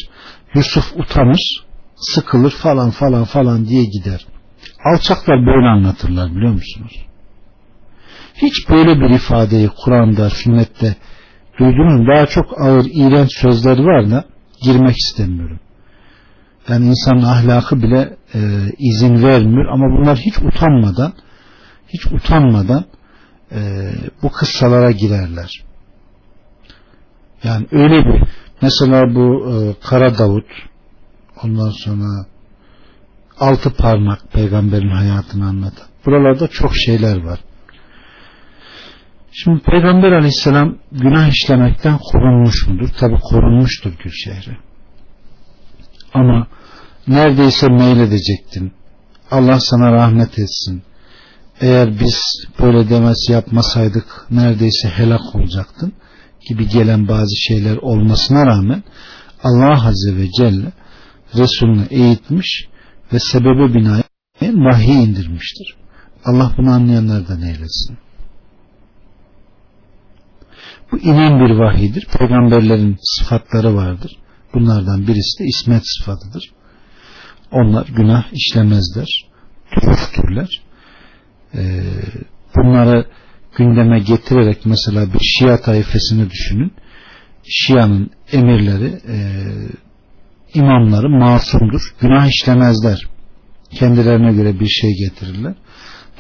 Yusuf utanır, sıkılır falan falan falan diye gider. Alçaklar böyle anlatırlar biliyor musunuz? Hiç böyle bir ifadeyi Kur'an'da, sünnette duydunuz Daha çok ağır, iğrenç sözler var da girmek istemiyorum. Yani insanın ahlakı bile e, izin vermiyor ama bunlar hiç utanmadan hiç utanmadan e, bu kıssalara girerler. Yani öyle bir mesela bu e, Kara Davut ondan sonra altı parmak peygamberin hayatını anlatan. Buralarda çok şeyler var. Şimdi Peygamber aleyhisselam günah işlemekten korunmuş mudur? Tabi korunmuştur Gülşehri. Ama neredeyse meyledecektin. Allah sana rahmet etsin. Eğer biz böyle demesi yapmasaydık neredeyse helak olacaktın gibi gelen bazı şeyler olmasına rağmen Allah Azze ve Celle Resulünü eğitmiş ve sebebe binaen vahiy indirmiştir. Allah bunu anlayanlardan eylesin. Bu inen bir vahidir. Peygamberlerin sıfatları vardır. Bunlardan birisi de ismet sıfatıdır. Onlar günah işlemezler. Dürüsttürler. Ee, bunları gündeme getirerek mesela bir Şia tayfesini düşünün. Şia'nın emirleri e, imamları masumdur. Günah işlemezler. Kendilerine göre bir şey getirirler.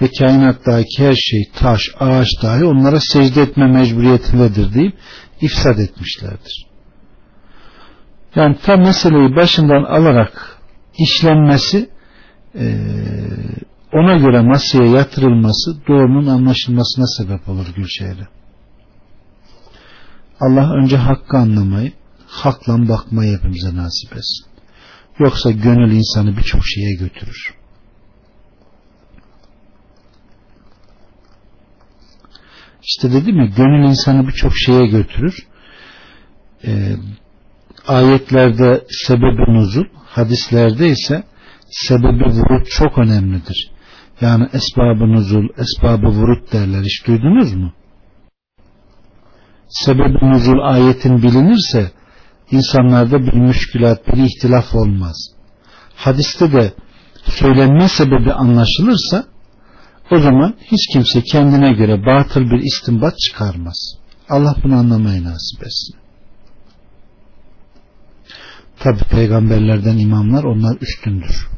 ve kainattaki her şey taş, ağaç dahi onlara secde etme mecburiyetindedir deyip ifsad etmişlerdir. Yani tam meseleyi başından alarak işlenmesi e, ona göre masaya yatırılması doğrunun anlaşılmasına sebep olur Gülşehir'e. Allah önce hakkı anlamayı, hakla bakmayı hepimize nasip etsin. Yoksa gönül insanı birçok şeye götürür. İşte dedim ya gönül insanı birçok şeye götürür. Ee, ayetlerde sebebi nuzul, hadislerde ise sebebi vurut çok önemlidir. Yani esbabı nuzul, esbabı vurut derler. Hiç duydunuz mu? Sebebi nuzul ayetin bilinirse insanlarda bir müşkülat, bir ihtilaf olmaz. Hadiste de söylenme sebebi anlaşılırsa o zaman hiç kimse kendine göre batıl bir istimbat çıkarmaz. Allah bunu anlamayı nasip etsin. Tabi peygamberlerden imamlar onlar üstündür.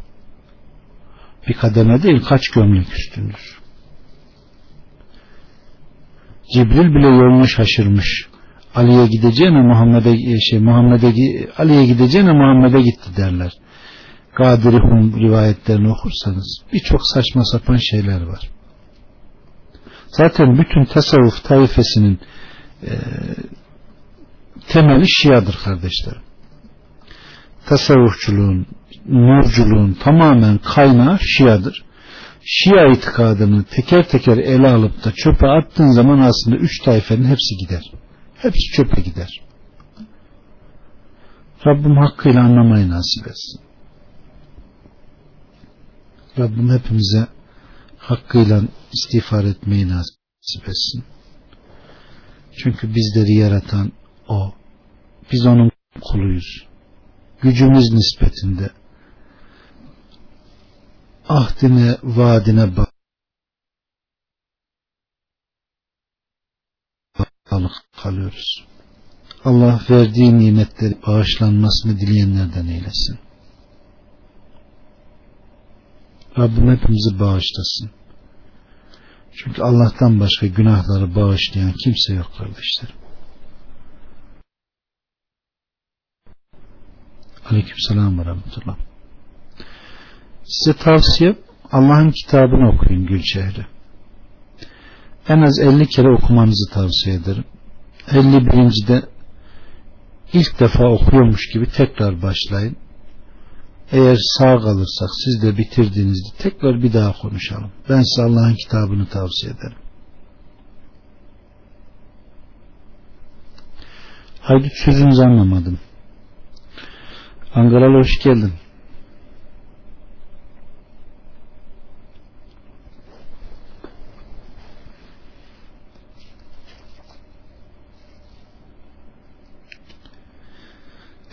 Bir kademe değil kaç gömlek üstündür. Cibril bile yolunu şaşırmış. Ali'ye gideceğine Muhammed'e e, şey Muhammed'e Ali'ye gideceğine Muhammed'e gitti derler. Gadirihum rivayetlerini okursanız birçok saçma sapan şeyler var. Zaten bütün tasavvuf taifesinin e, temeli Şia'dır kardeşlerim. Tasavvufçuluğun, nurculuğun tamamen kaynağı Şia'dır. Şia itikadını teker teker ele alıp da çöpe attığın zaman aslında üç tayfenin hepsi gider. Hepsi çöpe gider. Rabbim hakkıyla anlamayı nasip etsin. Rabbim hepimize hakkıyla istiğfar etmeyi nasip etsin. Çünkü bizleri yaratan O. Biz onun kuluyuz. Gücümüz nispetinde ahdine, vaadine bağlı kalıyoruz. Allah verdiği nimetleri bağışlanmasını dileyenlerden eylesin. Rabbim hepimizi bağışlasın. Çünkü Allah'tan başka günahları bağışlayan kimse yok kardeşlerim. Aleyküm selam ve rahmetullah. Size tavsiye Allah'ın kitabını okuyun Gülçehre. En az 50 kere okumanızı tavsiye ederim. 51. de ilk defa okuyormuş gibi tekrar başlayın. Eğer sağ kalırsak siz de bitirdiğinizde tekrar bir daha konuşalım. Ben size Allah'ın kitabını tavsiye ederim. Haydi sözünüzü anlamadım. Ankaralı hoş geldin.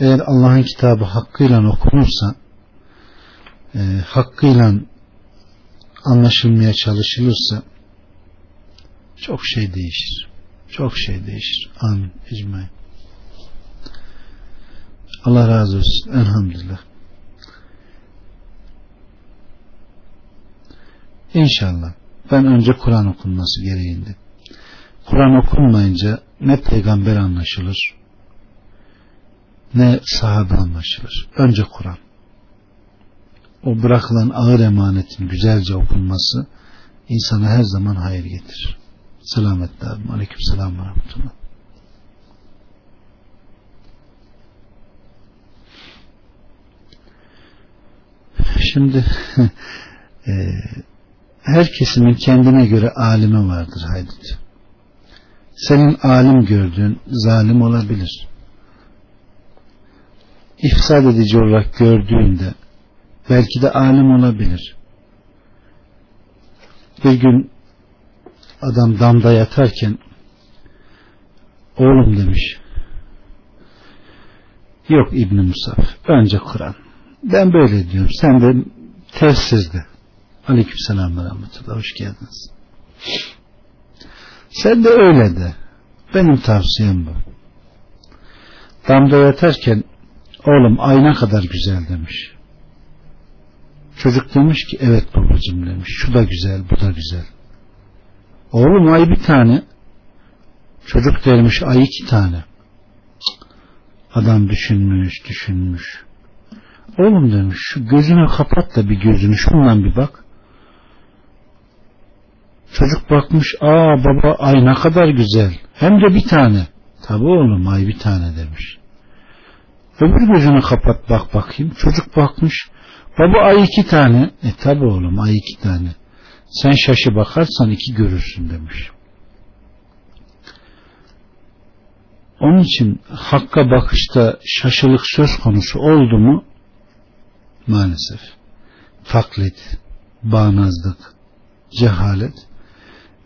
Eğer Allah'ın kitabı hakkıyla okunursa e, hakkıyla anlaşılmaya çalışılırsa çok şey değişir. Çok şey değişir. Amin. Ecmain. Allah razı olsun. Elhamdülillah. İnşallah. Ben önce Kur'an okunması gereğinde. Kur'an okunmayınca ne peygamber anlaşılır ne sahabe anlaşılır. Önce Kur'an. O bırakılan ağır emanetin güzelce okunması insana her zaman hayır getirir. Selametle abim. Aleyküm selam ve rahmetullah. Şimdi e, her kesimin kendine göre alimi vardır Haydut. Senin alim gördüğün zalim olabilir ifsad edici olarak gördüğünde belki de alim olabilir. Bir gün adam damda yatarken oğlum demiş yok İbn Musaf önce Kur'an. Ben böyle diyorum sen de tefsirde aleyküm selam ve rahmetullah hoş geldiniz. Sen de öyle de benim tavsiyem bu. Damda yatarken Oğlum ayna kadar güzel demiş. Çocuk demiş ki evet babacım demiş. Şu da güzel bu da güzel. Oğlum ay bir tane. Çocuk demiş ay iki tane. Adam düşünmüş düşünmüş. Oğlum demiş şu gözünü kapat da bir gözünü şundan bir bak. Çocuk bakmış aa baba ay ne kadar güzel. Hem de bir tane. Tabi oğlum ay bir tane demiş. Öbür gözünü kapat bak bakayım. Çocuk bakmış. Baba ay iki tane. E tabi oğlum ay iki tane. Sen şaşı bakarsan iki görürsün demiş. Onun için hakka bakışta şaşılık söz konusu oldu mu maalesef taklit, bağnazlık, cehalet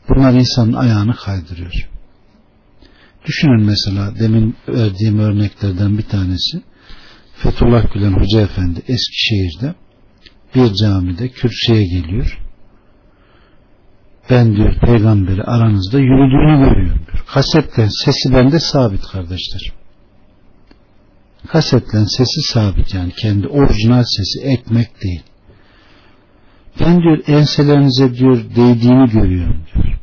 bunlar insanın ayağını kaydırıyor. Düşünün mesela demin verdiğim örneklerden bir tanesi Fethullah Gülen Hoca Efendi Eskişehir'de bir camide kürsüye geliyor. Ben diyor peygamberi aranızda yürüdüğünü görüyorum diyor. Kasetten sesi bende sabit kardeşler. Kasetten sesi sabit yani kendi orijinal sesi ekmek değil. Ben diyor enselerinize diyor değdiğini görüyorum diyor.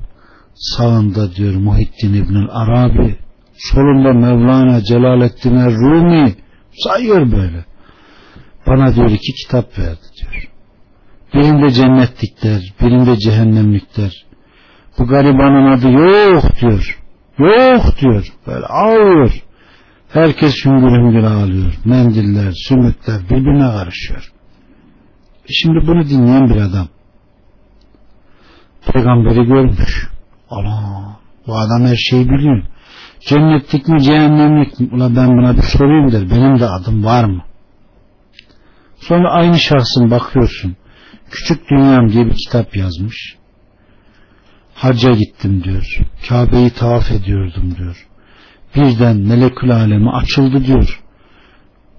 Sağında diyor Muhittin İbnül Arabi, solunda Mevlana Celaleddin Rumi sayıyor böyle. Bana diyor iki kitap verdi diyor. Birinde cennetlikler, birinde cehennemlikler. Bu garibanın adı yok diyor. Yok diyor. Böyle ağlıyor. Herkes hüngür hüngür ağlıyor. Mendiller, sümükler birbirine karışıyor. E şimdi bunu dinleyen bir adam peygamberi görmüş. Allah bu adam her şeyi biliyor. Cennetlik mi cehennemlik mi? Ula ben buna bir sorayım der. Benim de adım var mı? Sonra aynı şahsın bakıyorsun. Küçük Dünyam diye bir kitap yazmış. Hacca gittim diyor. Kabe'yi tavaf ediyordum diyor. Birden melekül alemi açıldı diyor.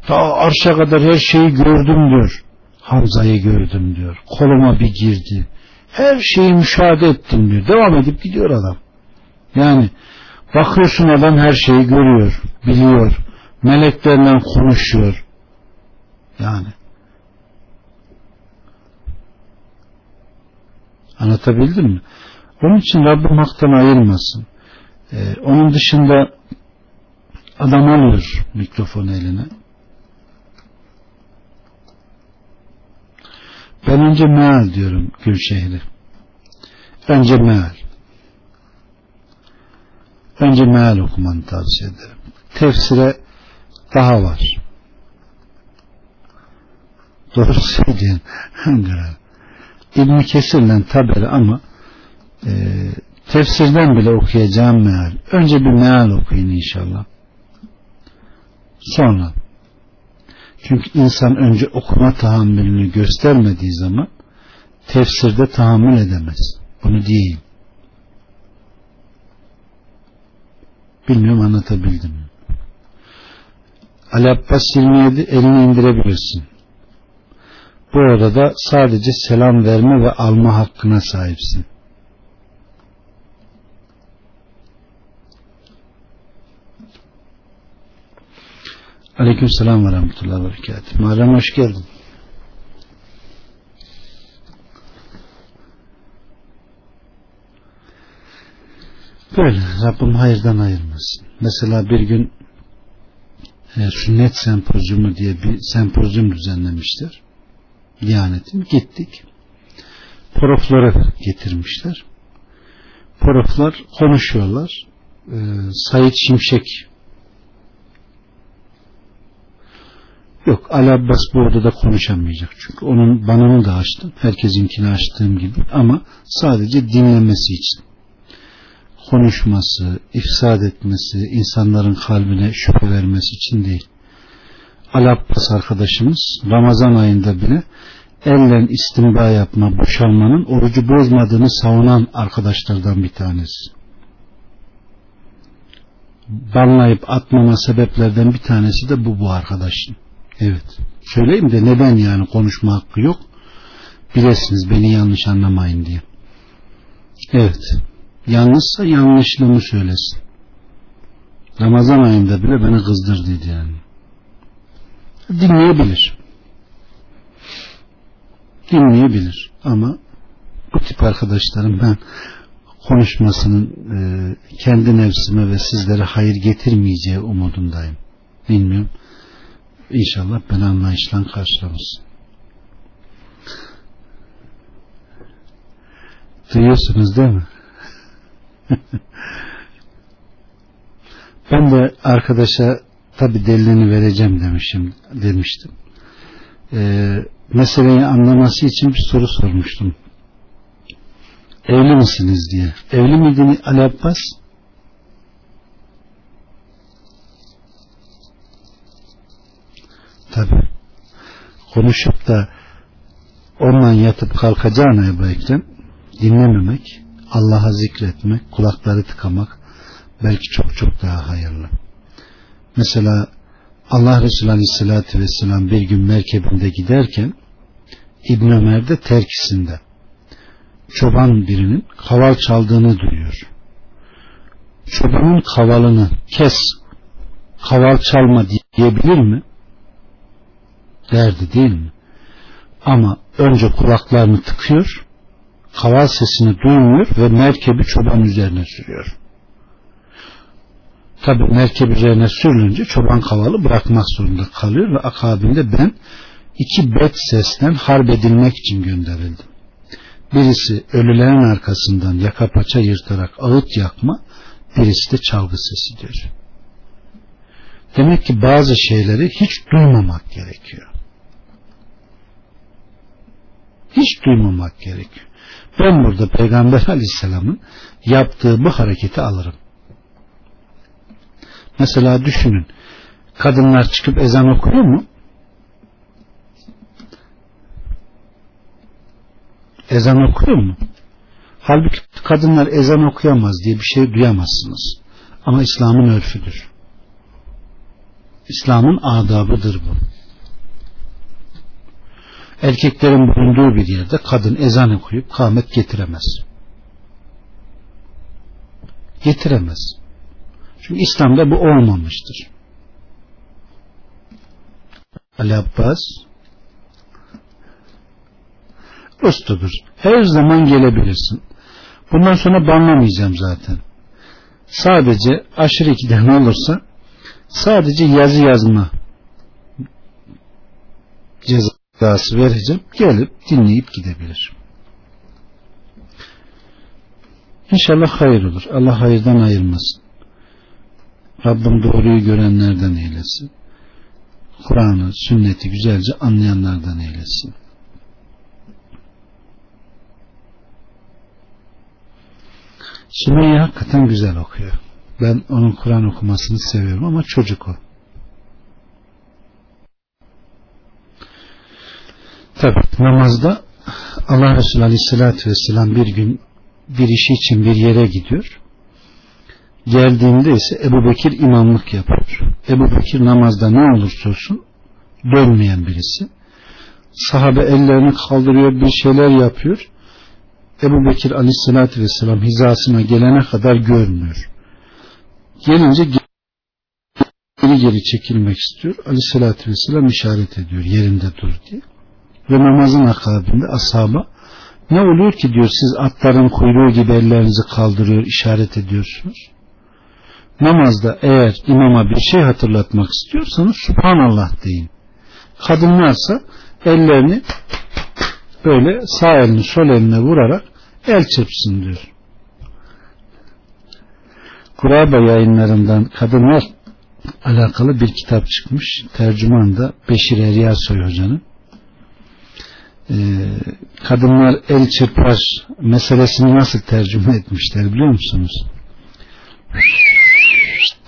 Ta arşa kadar her şeyi gördüm diyor. Hamza'yı gördüm diyor. Koluma bir girdi. Her şeyi müşahede ettim diyor. Devam edip gidiyor adam. Yani bakıyorsun adam her şeyi görüyor, biliyor. Meleklerle konuşuyor. Yani Anlatabildim mi? Onun için Rabbim haktan ayırmasın. Ee, onun dışında adam alıyor mikrofonu eline. Ben önce meal diyorum Gülşehir'e. Önce meal. Önce meal okumanı tavsiye ederim. Tefsire daha var. Doğru söylüyorsun. İbn Kesir'le taberi ama e, tefsirden bile okuyacağım meal. Önce bir meal okuyun inşallah. Sonra çünkü insan önce okuma tahammülünü göstermediği zaman tefsirde tahammül edemez. Bunu diyeyim. Bilmiyorum anlatabildim mi? Ali Abbas 27 elini indirebilirsin. Bu arada sadece selam verme ve alma hakkına sahipsin. Aleyküm selam ve rahmetullahi ve berekatuhu. Muharrem hoş geldin. Böyle Rabbim hayırdan ayırmasın. Mesela bir gün e, sünnet sempozyumu diye bir sempozyum düzenlemişler. Diyanetin gittik. Porofları getirmişler. Poroflar konuşuyorlar. E, Said Şimşek Yok Ali Abbas bu odada konuşamayacak. Çünkü onun banını da açtım. Herkesinkini açtığım gibi ama sadece dinlemesi için. Konuşması, ifsad etmesi, insanların kalbine şüphe vermesi için değil. Ali Abbas arkadaşımız Ramazan ayında bile elle istimba yapma, boşalmanın orucu bozmadığını savunan arkadaşlardan bir tanesi. Banlayıp atmama sebeplerden bir tanesi de bu bu arkadaşın. Evet. Söyleyeyim de neden yani konuşma hakkı yok? Bilesiniz beni yanlış anlamayın diye. Evet. Yanlışsa yanlışlığımı söylesin. Ramazan ayında bile beni kızdır dedi yani. Dinleyebilir. dinleyebilir. Ama bu tip arkadaşlarım ben konuşmasının e, kendi nefsime ve sizlere hayır getirmeyeceği umudundayım. Bilmiyorum. İnşallah ben anlayışla karşılamışsın. Duyuyorsunuz değil mi? ben de arkadaşa tabi delilini vereceğim demişim demiştim. Ee, meseleyi anlaması için bir soru sormuştum. Evli misiniz diye. Evli miydin Ali Abbas? Tabi. Konuşup da onunla yatıp kalkacağına Ebu Ekrem dinlememek, Allah'a zikretmek, kulakları tıkamak belki çok çok daha hayırlı. Mesela Allah Resulü Aleyhisselatü Vesselam bir gün merkebinde giderken İbn Ömer de terkisinde çoban birinin kaval çaldığını duyuyor. Çobanın kavalını kes, kaval çalma diyebilir mi? Derdi değil mi? Ama önce kulaklarını tıkıyor, kaval sesini duymuyor ve merkebi çoban üzerine sürüyor. Tabi merkep üzerine sürülünce çoban kavalı bırakmak zorunda kalıyor ve akabinde ben iki bet sesten harp edilmek için gönderildim. Birisi ölülerin arkasından yaka paça yırtarak ağıt yakma, birisi de çalgı sesi diyor. Demek ki bazı şeyleri hiç duymamak gerekiyor. Hiç duymamak gerekiyor. Ben burada Peygamber Aleyhisselam'ın yaptığı bu hareketi alırım. Mesela düşünün. Kadınlar çıkıp ezan okuyor mu? Ezan okuyor mu? Halbuki kadınlar ezan okuyamaz diye bir şey duyamazsınız. Ama İslam'ın örfüdür. İslam'ın adabıdır bu. Erkeklerin bulunduğu bir yerde kadın ezan okuyup kâmet getiremez. Getiremez. Çünkü İslam'da bu olmamıştır. Ali Abbas ustudur. Her zaman gelebilirsin. Bundan sonra banlamayacağım zaten. Sadece aşırı ikiden olursa sadece yazı yazma cezası vereceğim. Gelip dinleyip gidebilir. İnşallah hayır olur. Allah hayırdan ayırmasın. Rabbim doğruyu görenlerden eylesin. Kur'an'ı, sünneti güzelce anlayanlardan eylesin. Sümeyye hakikaten güzel okuyor. Ben onun Kur'an okumasını seviyorum ama çocuk o. Tabi namazda Allah Resulü Aleyhisselatü Vesselam bir gün bir işi için bir yere gidiyor. Geldiğinde ise Ebu Bekir imamlık yapıyor. Ebu Bekir namazda ne olursa olsun dönmeyen birisi. Sahabe ellerini kaldırıyor bir şeyler yapıyor. Ebu Bekir aleyhissalatü vesselam hizasına gelene kadar görmüyor. Gelince geri geri çekilmek istiyor. Aleyhissalatü vesselam işaret ediyor yerinde dur diye. Ve namazın akabinde ashaba ne oluyor ki diyor siz atların kuyruğu gibi ellerinizi kaldırıyor işaret ediyorsunuz. Namazda eğer imama bir şey hatırlatmak istiyorsanız Subhanallah deyin. Kadınlarsa ellerini böyle sağ elini sol eline vurarak el çırpsın diyor. Kuraba yayınlarından kadınlar alakalı bir kitap çıkmış. Tercüman da Beşir Eryasoy hocanın. Ee, kadınlar el çırpar meselesini nasıl tercüme etmişler biliyor musunuz?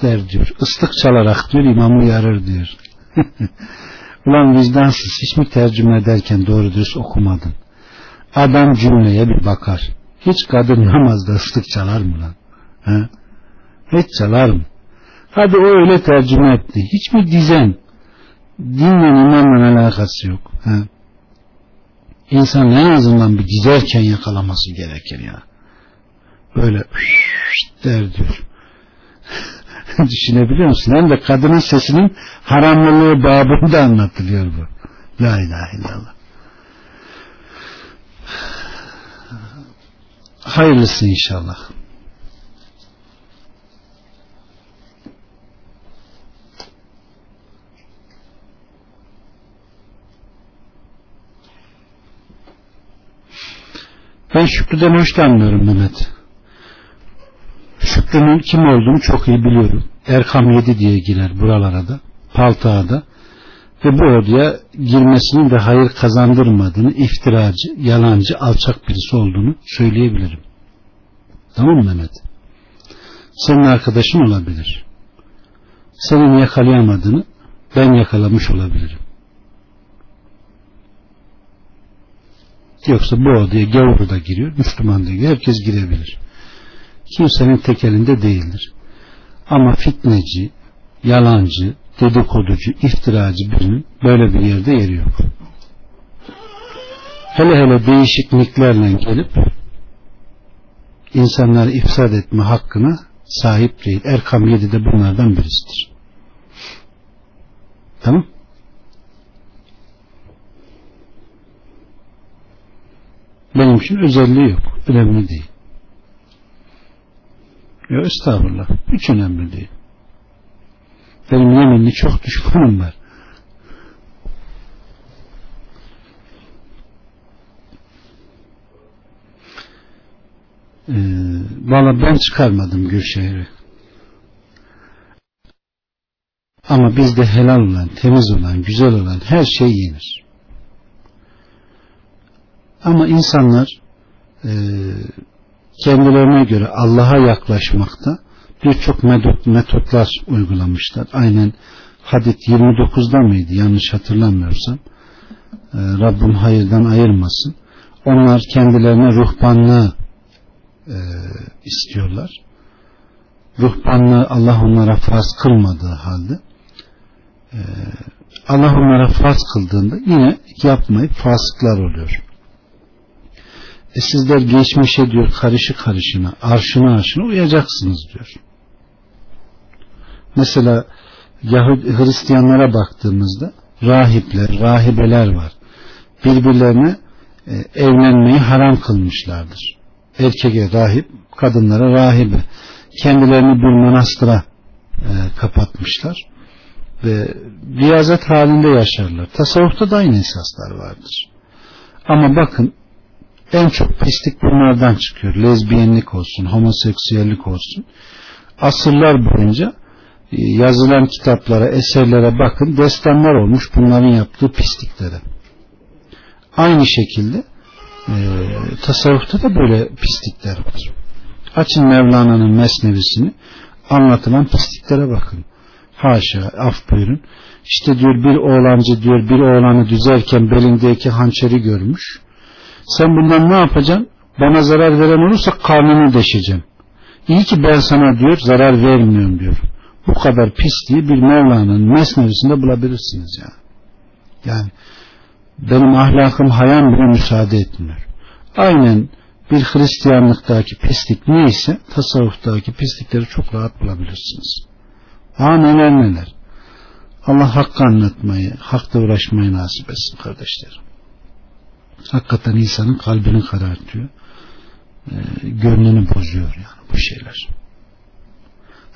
der diyor. Islık çalarak diyor imamı uyarır diyor. Ulan vicdansız hiç mi tercüme ederken doğru dürüst okumadın? Adam cümleye bir bakar. Hiç kadın namazda ıslık çalar mı lan? He? Hiç çalar mı? Hadi o öyle tercüme etti. Hiç mi dizen? Dinle imanla alakası yok. He? İnsan en azından bir dizerken yakalaması gerekir ya. Böyle der diyor. Düşünebiliyor musun? Hem de kadının sesinin haramlılığı babında anlatılıyor bu. La ilahe illallah. Hayırlısı inşallah. Ben Şükrü'den hoşlanmıyorum Mehmet. Şükrü'nün kim olduğunu çok iyi biliyorum. Erkam 7 diye girer buralara da. Paltağa da. Ve bu orduya girmesinin de hayır kazandırmadığını, iftiracı, yalancı, alçak birisi olduğunu söyleyebilirim. Tamam mı Mehmet? Senin arkadaşın olabilir. Senin yakalayamadığını ben yakalamış olabilirim. Yoksa bu odaya gavuru da giriyor, Müslüman da giriyor. Herkes girebilir. Kimsenin tek elinde değildir. Ama fitneci, yalancı, dedikoducu, iftiracı birinin böyle bir yerde yeri yok. Hele hele değişikliklerle gelip insanları ifsad etme hakkına sahip değil. Erkam 7 de bunlardan birisidir. Tamam Benim için özelliği yok. Önemli değil. Yok estağfurullah. Hiç önemli değil. Benim yeminli çok düşmanım var. Ee, Valla ben çıkarmadım Gülşehir'i. Ama bizde helal olan, temiz olan, güzel olan her şey yenir. Ama insanlar e, kendilerine göre Allah'a yaklaşmakta birçok metotlar uygulamışlar. Aynen hadit 29'da mıydı yanlış hatırlamıyorsam. E, Rabbim hayırdan ayırmasın. Onlar kendilerine ruhbanlığı e, istiyorlar. Ruhbanlığı Allah onlara farz kılmadığı halde e, Allah onlara farz kıldığında yine yapmayıp fasıklar oluyor. E sizler geçmişe diyor karışı karışına, arşına arşına uyacaksınız diyor. Mesela Yahudi, Hristiyanlara baktığımızda rahipler, rahibeler var. Birbirlerine e, evlenmeyi haram kılmışlardır. Erkeğe rahip, kadınlara rahibe. Kendilerini bir manastıra e, kapatmışlar ve riyazet halinde yaşarlar. Tasavvufta da aynı esaslar vardır. Ama bakın en çok pislik bunlardan çıkıyor. Lezbiyenlik olsun, homoseksüellik olsun. Asırlar boyunca e, yazılan kitaplara, eserlere bakın destanlar olmuş bunların yaptığı pisliklere. Aynı şekilde e, tasavvufta da böyle pislikler var. Açın Mevlana'nın mesnevisini anlatılan pisliklere bakın. Haşa af buyurun. İşte diyor bir oğlancı diyor bir oğlanı düzerken belindeki hançeri görmüş. Sen bundan ne yapacaksın? Bana zarar veren olursa karnını deşeceğim. İyi ki ben sana diyor zarar vermiyorum diyor. Bu kadar pisliği bir Mevla'nın mesnevisinde bulabilirsiniz ya. Yani benim ahlakım hayam bile müsaade etmiyor. Aynen bir Hristiyanlıktaki pislik neyse tasavvuftaki pislikleri çok rahat bulabilirsiniz. Ha neler neler. Allah hakkı anlatmayı, hakla uğraşmayı nasip etsin kardeşlerim hakikaten insanın kalbini karartıyor. E, gönlünü bozuyor yani bu şeyler.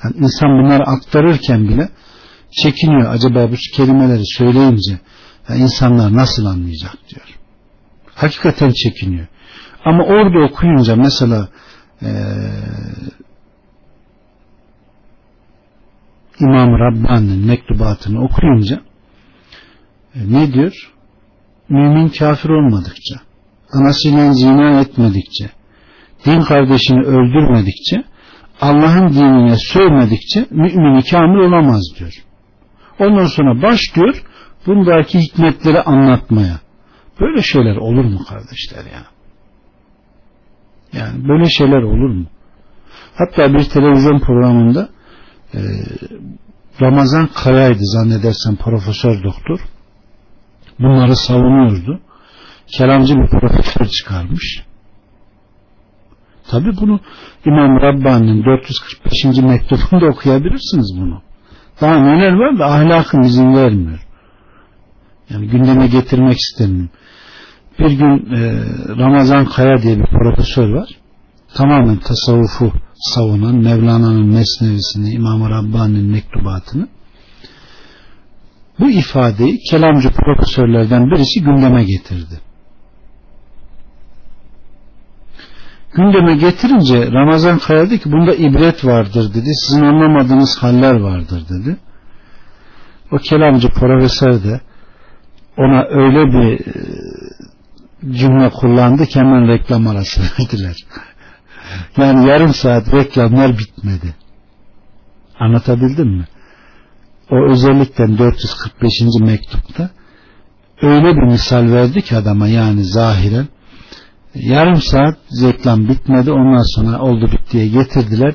Yani insan bunları aktarırken bile çekiniyor. Acaba bu kelimeleri söyleyince ya insanlar nasıl anlayacak diyor. Hakikaten çekiniyor. Ama orada okuyunca mesela e, İmam Rabbani'nin mektubatını okuyunca e, ne diyor? Mümin kafir olmadıkça, anasıyla zina etmedikçe, din kardeşini öldürmedikçe, Allah'ın dinine sövmedikçe mümini kamil olamaz diyor. Ondan sonra başlıyor bundaki hikmetleri anlatmaya. Böyle şeyler olur mu kardeşler ya? Yani böyle şeyler olur mu? Hatta bir televizyon programında e, Ramazan Karay'dı zannedersem profesör doktor bunları savunuyordu. Kelamcı bir profesör çıkarmış. Tabi bunu İmam Rabbani'nin 445. mektubunda okuyabilirsiniz bunu. Daha neler var da ahlakım izin vermiyor. Yani gündeme getirmek istemiyorum. Bir gün e, Ramazan Kaya diye bir profesör var. Tamamen tasavvufu savunan Mevlana'nın mesnevisini, İmam-ı Rabbani'nin mektubatını bu ifadeyi kelamcı profesörlerden birisi gündeme getirdi. Gündeme getirince Ramazan Kaya dedi ki bunda ibret vardır dedi. Sizin anlamadığınız haller vardır dedi. O kelamcı profesör de ona öyle bir e, cümle kullandı ki hemen reklam arası verdiler. yani yarım saat reklamlar bitmedi. Anlatabildim mi? O özellikle 445. mektupta öyle bir misal verdi ki adama yani zahiren yarım saat reklam bitmedi ondan sonra oldu bittiye getirdiler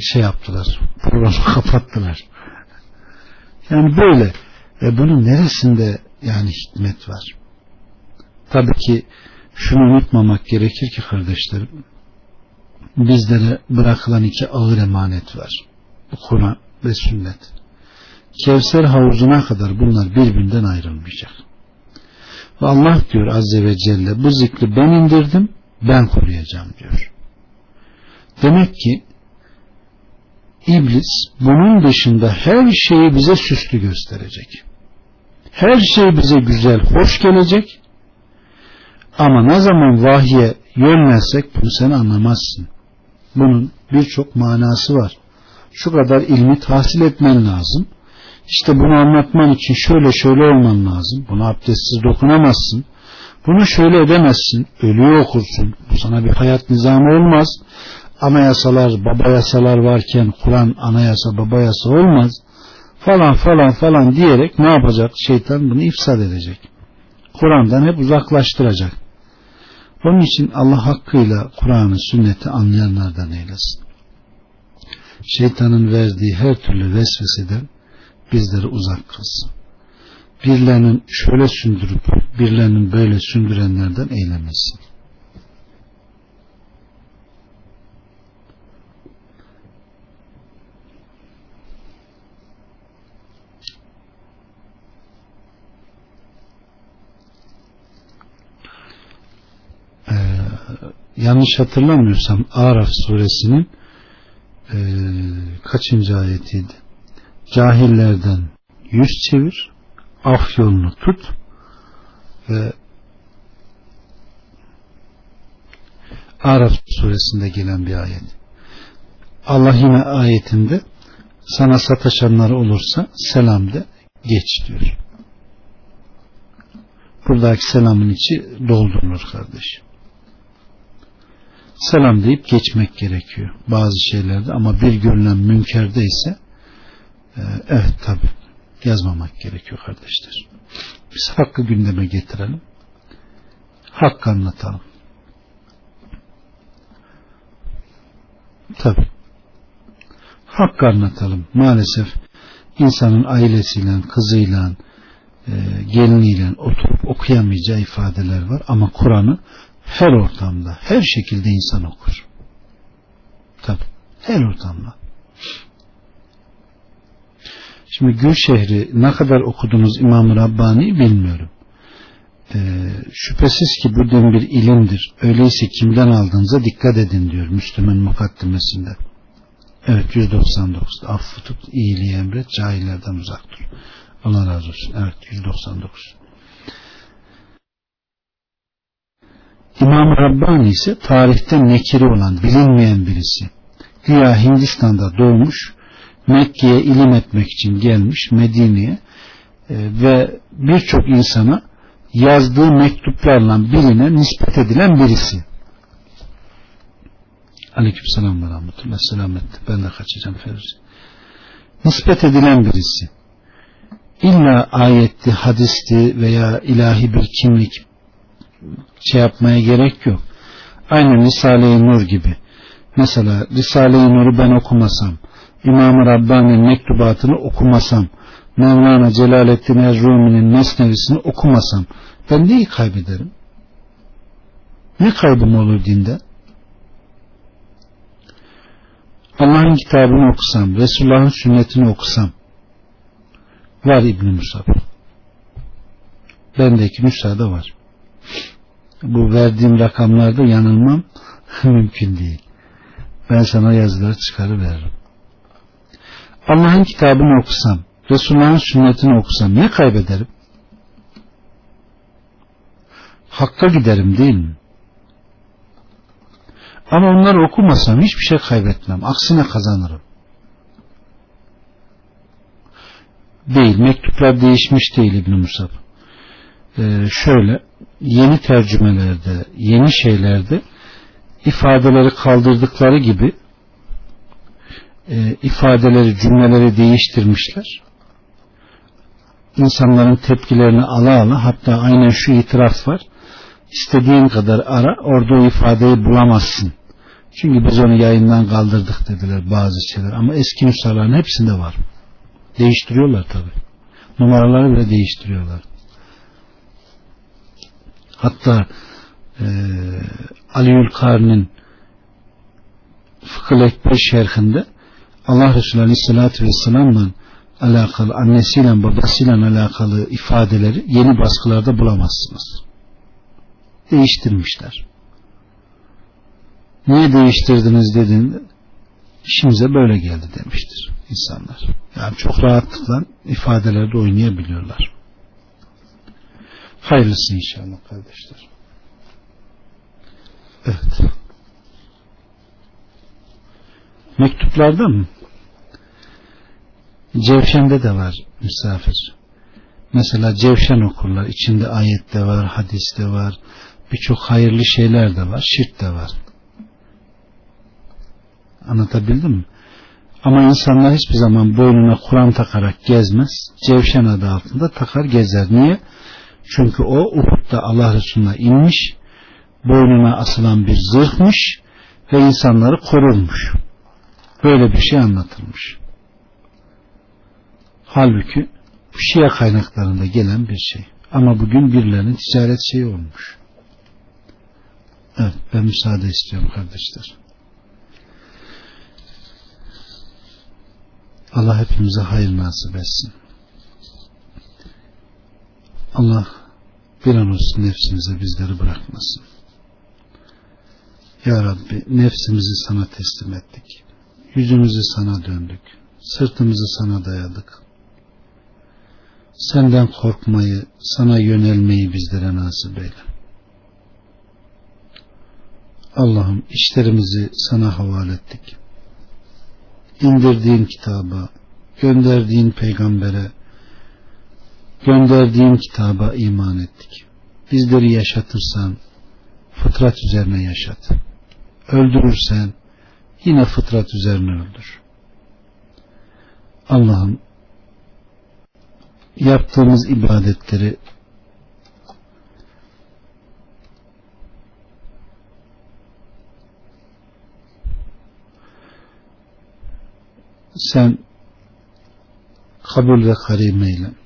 şey yaptılar programı kapattılar. Yani böyle. Ve bunun neresinde yani hikmet var? Tabii ki şunu unutmamak gerekir ki kardeşlerim bizlere bırakılan iki ağır emanet var. Kur'an ve sünnet Kevser havuzuna kadar bunlar birbirinden ayrılmayacak ve Allah diyor Azze ve Celle bu zikri ben indirdim ben koruyacağım diyor. Demek ki İblis bunun dışında her şeyi bize süslü gösterecek. Her şey bize güzel, hoş gelecek. Ama ne zaman vahye yönelsek bunu sen anlamazsın. Bunun birçok manası var. Şu kadar ilmi tahsil etmen lazım. İşte bunu anlatman için şöyle şöyle olman lazım. Buna abdestsiz dokunamazsın. Bunu şöyle edemezsin. Ölüyü okursun. Bu sana bir hayat nizamı olmaz. Anayasalar, baba yasalar varken Kur'an anayasa, baba yasa olmaz. Falan falan falan diyerek ne yapacak? Şeytan bunu ifsad edecek. Kur'an'dan hep uzaklaştıracak. Onun için Allah hakkıyla Kur'an'ı, sünneti anlayanlardan eylesin. Şeytanın verdiği her türlü vesveseden bizleri uzak kılsın. Birilerinin şöyle sündürüp birilerinin böyle sündürenlerden eylemesin. Ee, yanlış hatırlamıyorsam Araf suresinin e, kaçıncı ayetiydi? cahillerden yüz çevir af yolunu tut ve Araf suresinde gelen bir ayet. Allah yine ayetinde sana sataşanlar olursa selam de geç diyor. Buradaki selamın içi doldurulur kardeş. Selam deyip geçmek gerekiyor bazı şeylerde ama bir görünen münkerde ise ee, evet tabi yazmamak gerekiyor kardeşler. Biz hakkı gündeme getirelim. Hakkı anlatalım. Tabi. Hakkı anlatalım. Maalesef insanın ailesiyle, kızıyla, e, geliniyle oturup okuyamayacağı ifadeler var. Ama Kur'an'ı her ortamda, her şekilde insan okur. Tabi. Her ortamda. Şimdi Gül şehri ne kadar okudunuz İmam-ı Rabbani bilmiyorum. Ee, şüphesiz ki bu din bir ilimdir. Öyleyse kimden aldığınıza dikkat edin diyor Müslüman mukaddimesinde. Evet 199. Affı tut, iyiliği emret, cahillerden uzak dur. Allah razı olsun. Evet 199. İmam Rabbani ise tarihte nekiri olan, bilinmeyen birisi. Güya Hindistan'da doğmuş, Mekke'ye ilim etmek için gelmiş Medine'ye e, ve birçok insana yazdığı mektuplarla birine nispet edilen birisi. Aleyküm selam ve rahmetullah selametle. Ben de kaçacağım Feruzi. Nispet edilen birisi. İlla ayetti, hadisti veya ilahi bir kimlik şey yapmaya gerek yok. Aynı Risale-i Nur gibi. Mesela Risale-i Nur'u ben okumasam, İmam-ı Rabbani'nin mektubatını okumasam, Mevlana Celaleddin Errumi'nin mesnevisini okumasam ben neyi kaybederim? Ne kaybım olur dinde? Allah'ın kitabını okusam, Resulullah'ın sünnetini okusam var İbn-i Musab. Bendeki müsaade var. Bu verdiğim rakamlarda yanılmam mümkün değil. Ben sana yazıları çıkarıveririm. Allah'ın kitabını okusam, Resulullah'ın sünnetini okusam ne kaybederim? Hakka giderim değil mi? Ama onları okumasam hiçbir şey kaybetmem. Aksine kazanırım. Değil. Mektuplar değişmiş değil İbn Musab. Ee, şöyle yeni tercümelerde, yeni şeylerde ifadeleri kaldırdıkları gibi e, ifadeleri, cümleleri değiştirmişler. İnsanların tepkilerini ala ala hatta aynen şu itiraf var. İstediğin kadar ara orada o ifadeyi bulamazsın. Çünkü biz onu yayından kaldırdık dediler bazı şeyler. Ama eski nüshaların hepsinde var. Değiştiriyorlar tabi. Numaraları bile değiştiriyorlar. Hatta e, Aliül Karn'ın Fıkıh Ekber şerhinde Allah Resulü Aleyhisselatü Vesselam'la alakalı annesiyle babasıyla alakalı ifadeleri yeni baskılarda bulamazsınız. Değiştirmişler. Niye değiştirdiniz dediğinde işimize böyle geldi demiştir insanlar. Yani çok rahatlıkla ifadelerde oynayabiliyorlar. Hayırlısı inşallah kardeşler. Evet. Mektuplarda mı? Cevşen'de de var misafir. Mesela Cevşen okurlar. İçinde ayet de var, hadis de var. Birçok hayırlı şeyler de var. Şirk de var. Anlatabildim mi? Ama insanlar hiçbir zaman boynuna Kur'an takarak gezmez. Cevşen adı altında takar gezer. Niye? Çünkü o Uhud'da Allah Resulü'ne inmiş, boynuna asılan bir zırhmış ve insanları korurmuş. Böyle bir şey anlatılmış. Halbuki Şia kaynaklarında gelen bir şey. Ama bugün birilerinin ticaret şeyi olmuş. Evet ben müsaade istiyorum kardeşler. Allah hepimize hayır nasip etsin. Allah bir an olsun nefsimize bizleri bırakmasın. Ya Rabbi nefsimizi sana teslim ettik. Yüzümüzü sana döndük. Sırtımızı sana dayadık. Senden korkmayı, sana yönelmeyi bizlere nasip eyle. Allah'ım işlerimizi sana havale ettik. İndirdiğin kitaba, gönderdiğin peygambere, gönderdiğin kitaba iman ettik. Bizleri yaşatırsan fıtrat üzerine yaşat. Öldürürsen yine fıtrat üzerine öldür. Allah'ım yaptığımız ibadetleri sen kabul ve karimeyle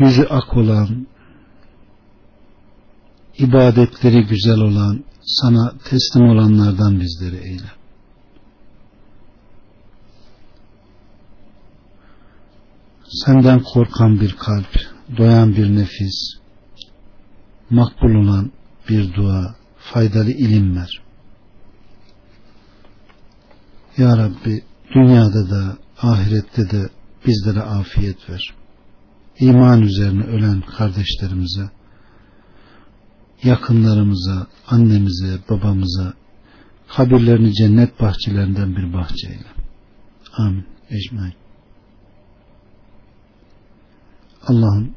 yüzü ak olan ibadetleri güzel olan sana teslim olanlardan bizleri eyle. Senden korkan bir kalp, doyan bir nefis, makbul olan bir dua, faydalı ilim ver. Ya Rabbi dünyada da ahirette de bizlere afiyet ver. İman üzerine ölen kardeşlerimize, yakınlarımıza, annemize, babamıza kabirlerini cennet bahçelerinden bir bahçeyle. Amin. Ecmain. Allah'ım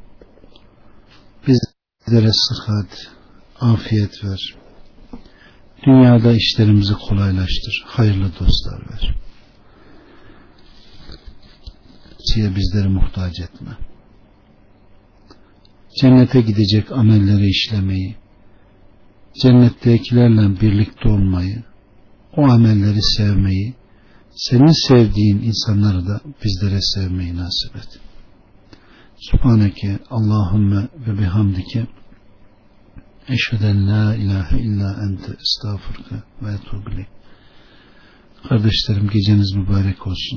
bizlere sıhhat, afiyet ver. Dünyada işlerimizi kolaylaştır. Hayırlı dostlar ver. Siye bizleri muhtaç etme. Cennete gidecek amelleri işlemeyi, cennettekilerle birlikte olmayı, o amelleri sevmeyi, senin sevdiğin insanları da bizlere sevmeyi nasip et. Subhaneke Allahümme ve bihamdike eşheden la ilahe illa ente estağfurke ve etubile. Kardeşlerim geceniz mübarek olsun.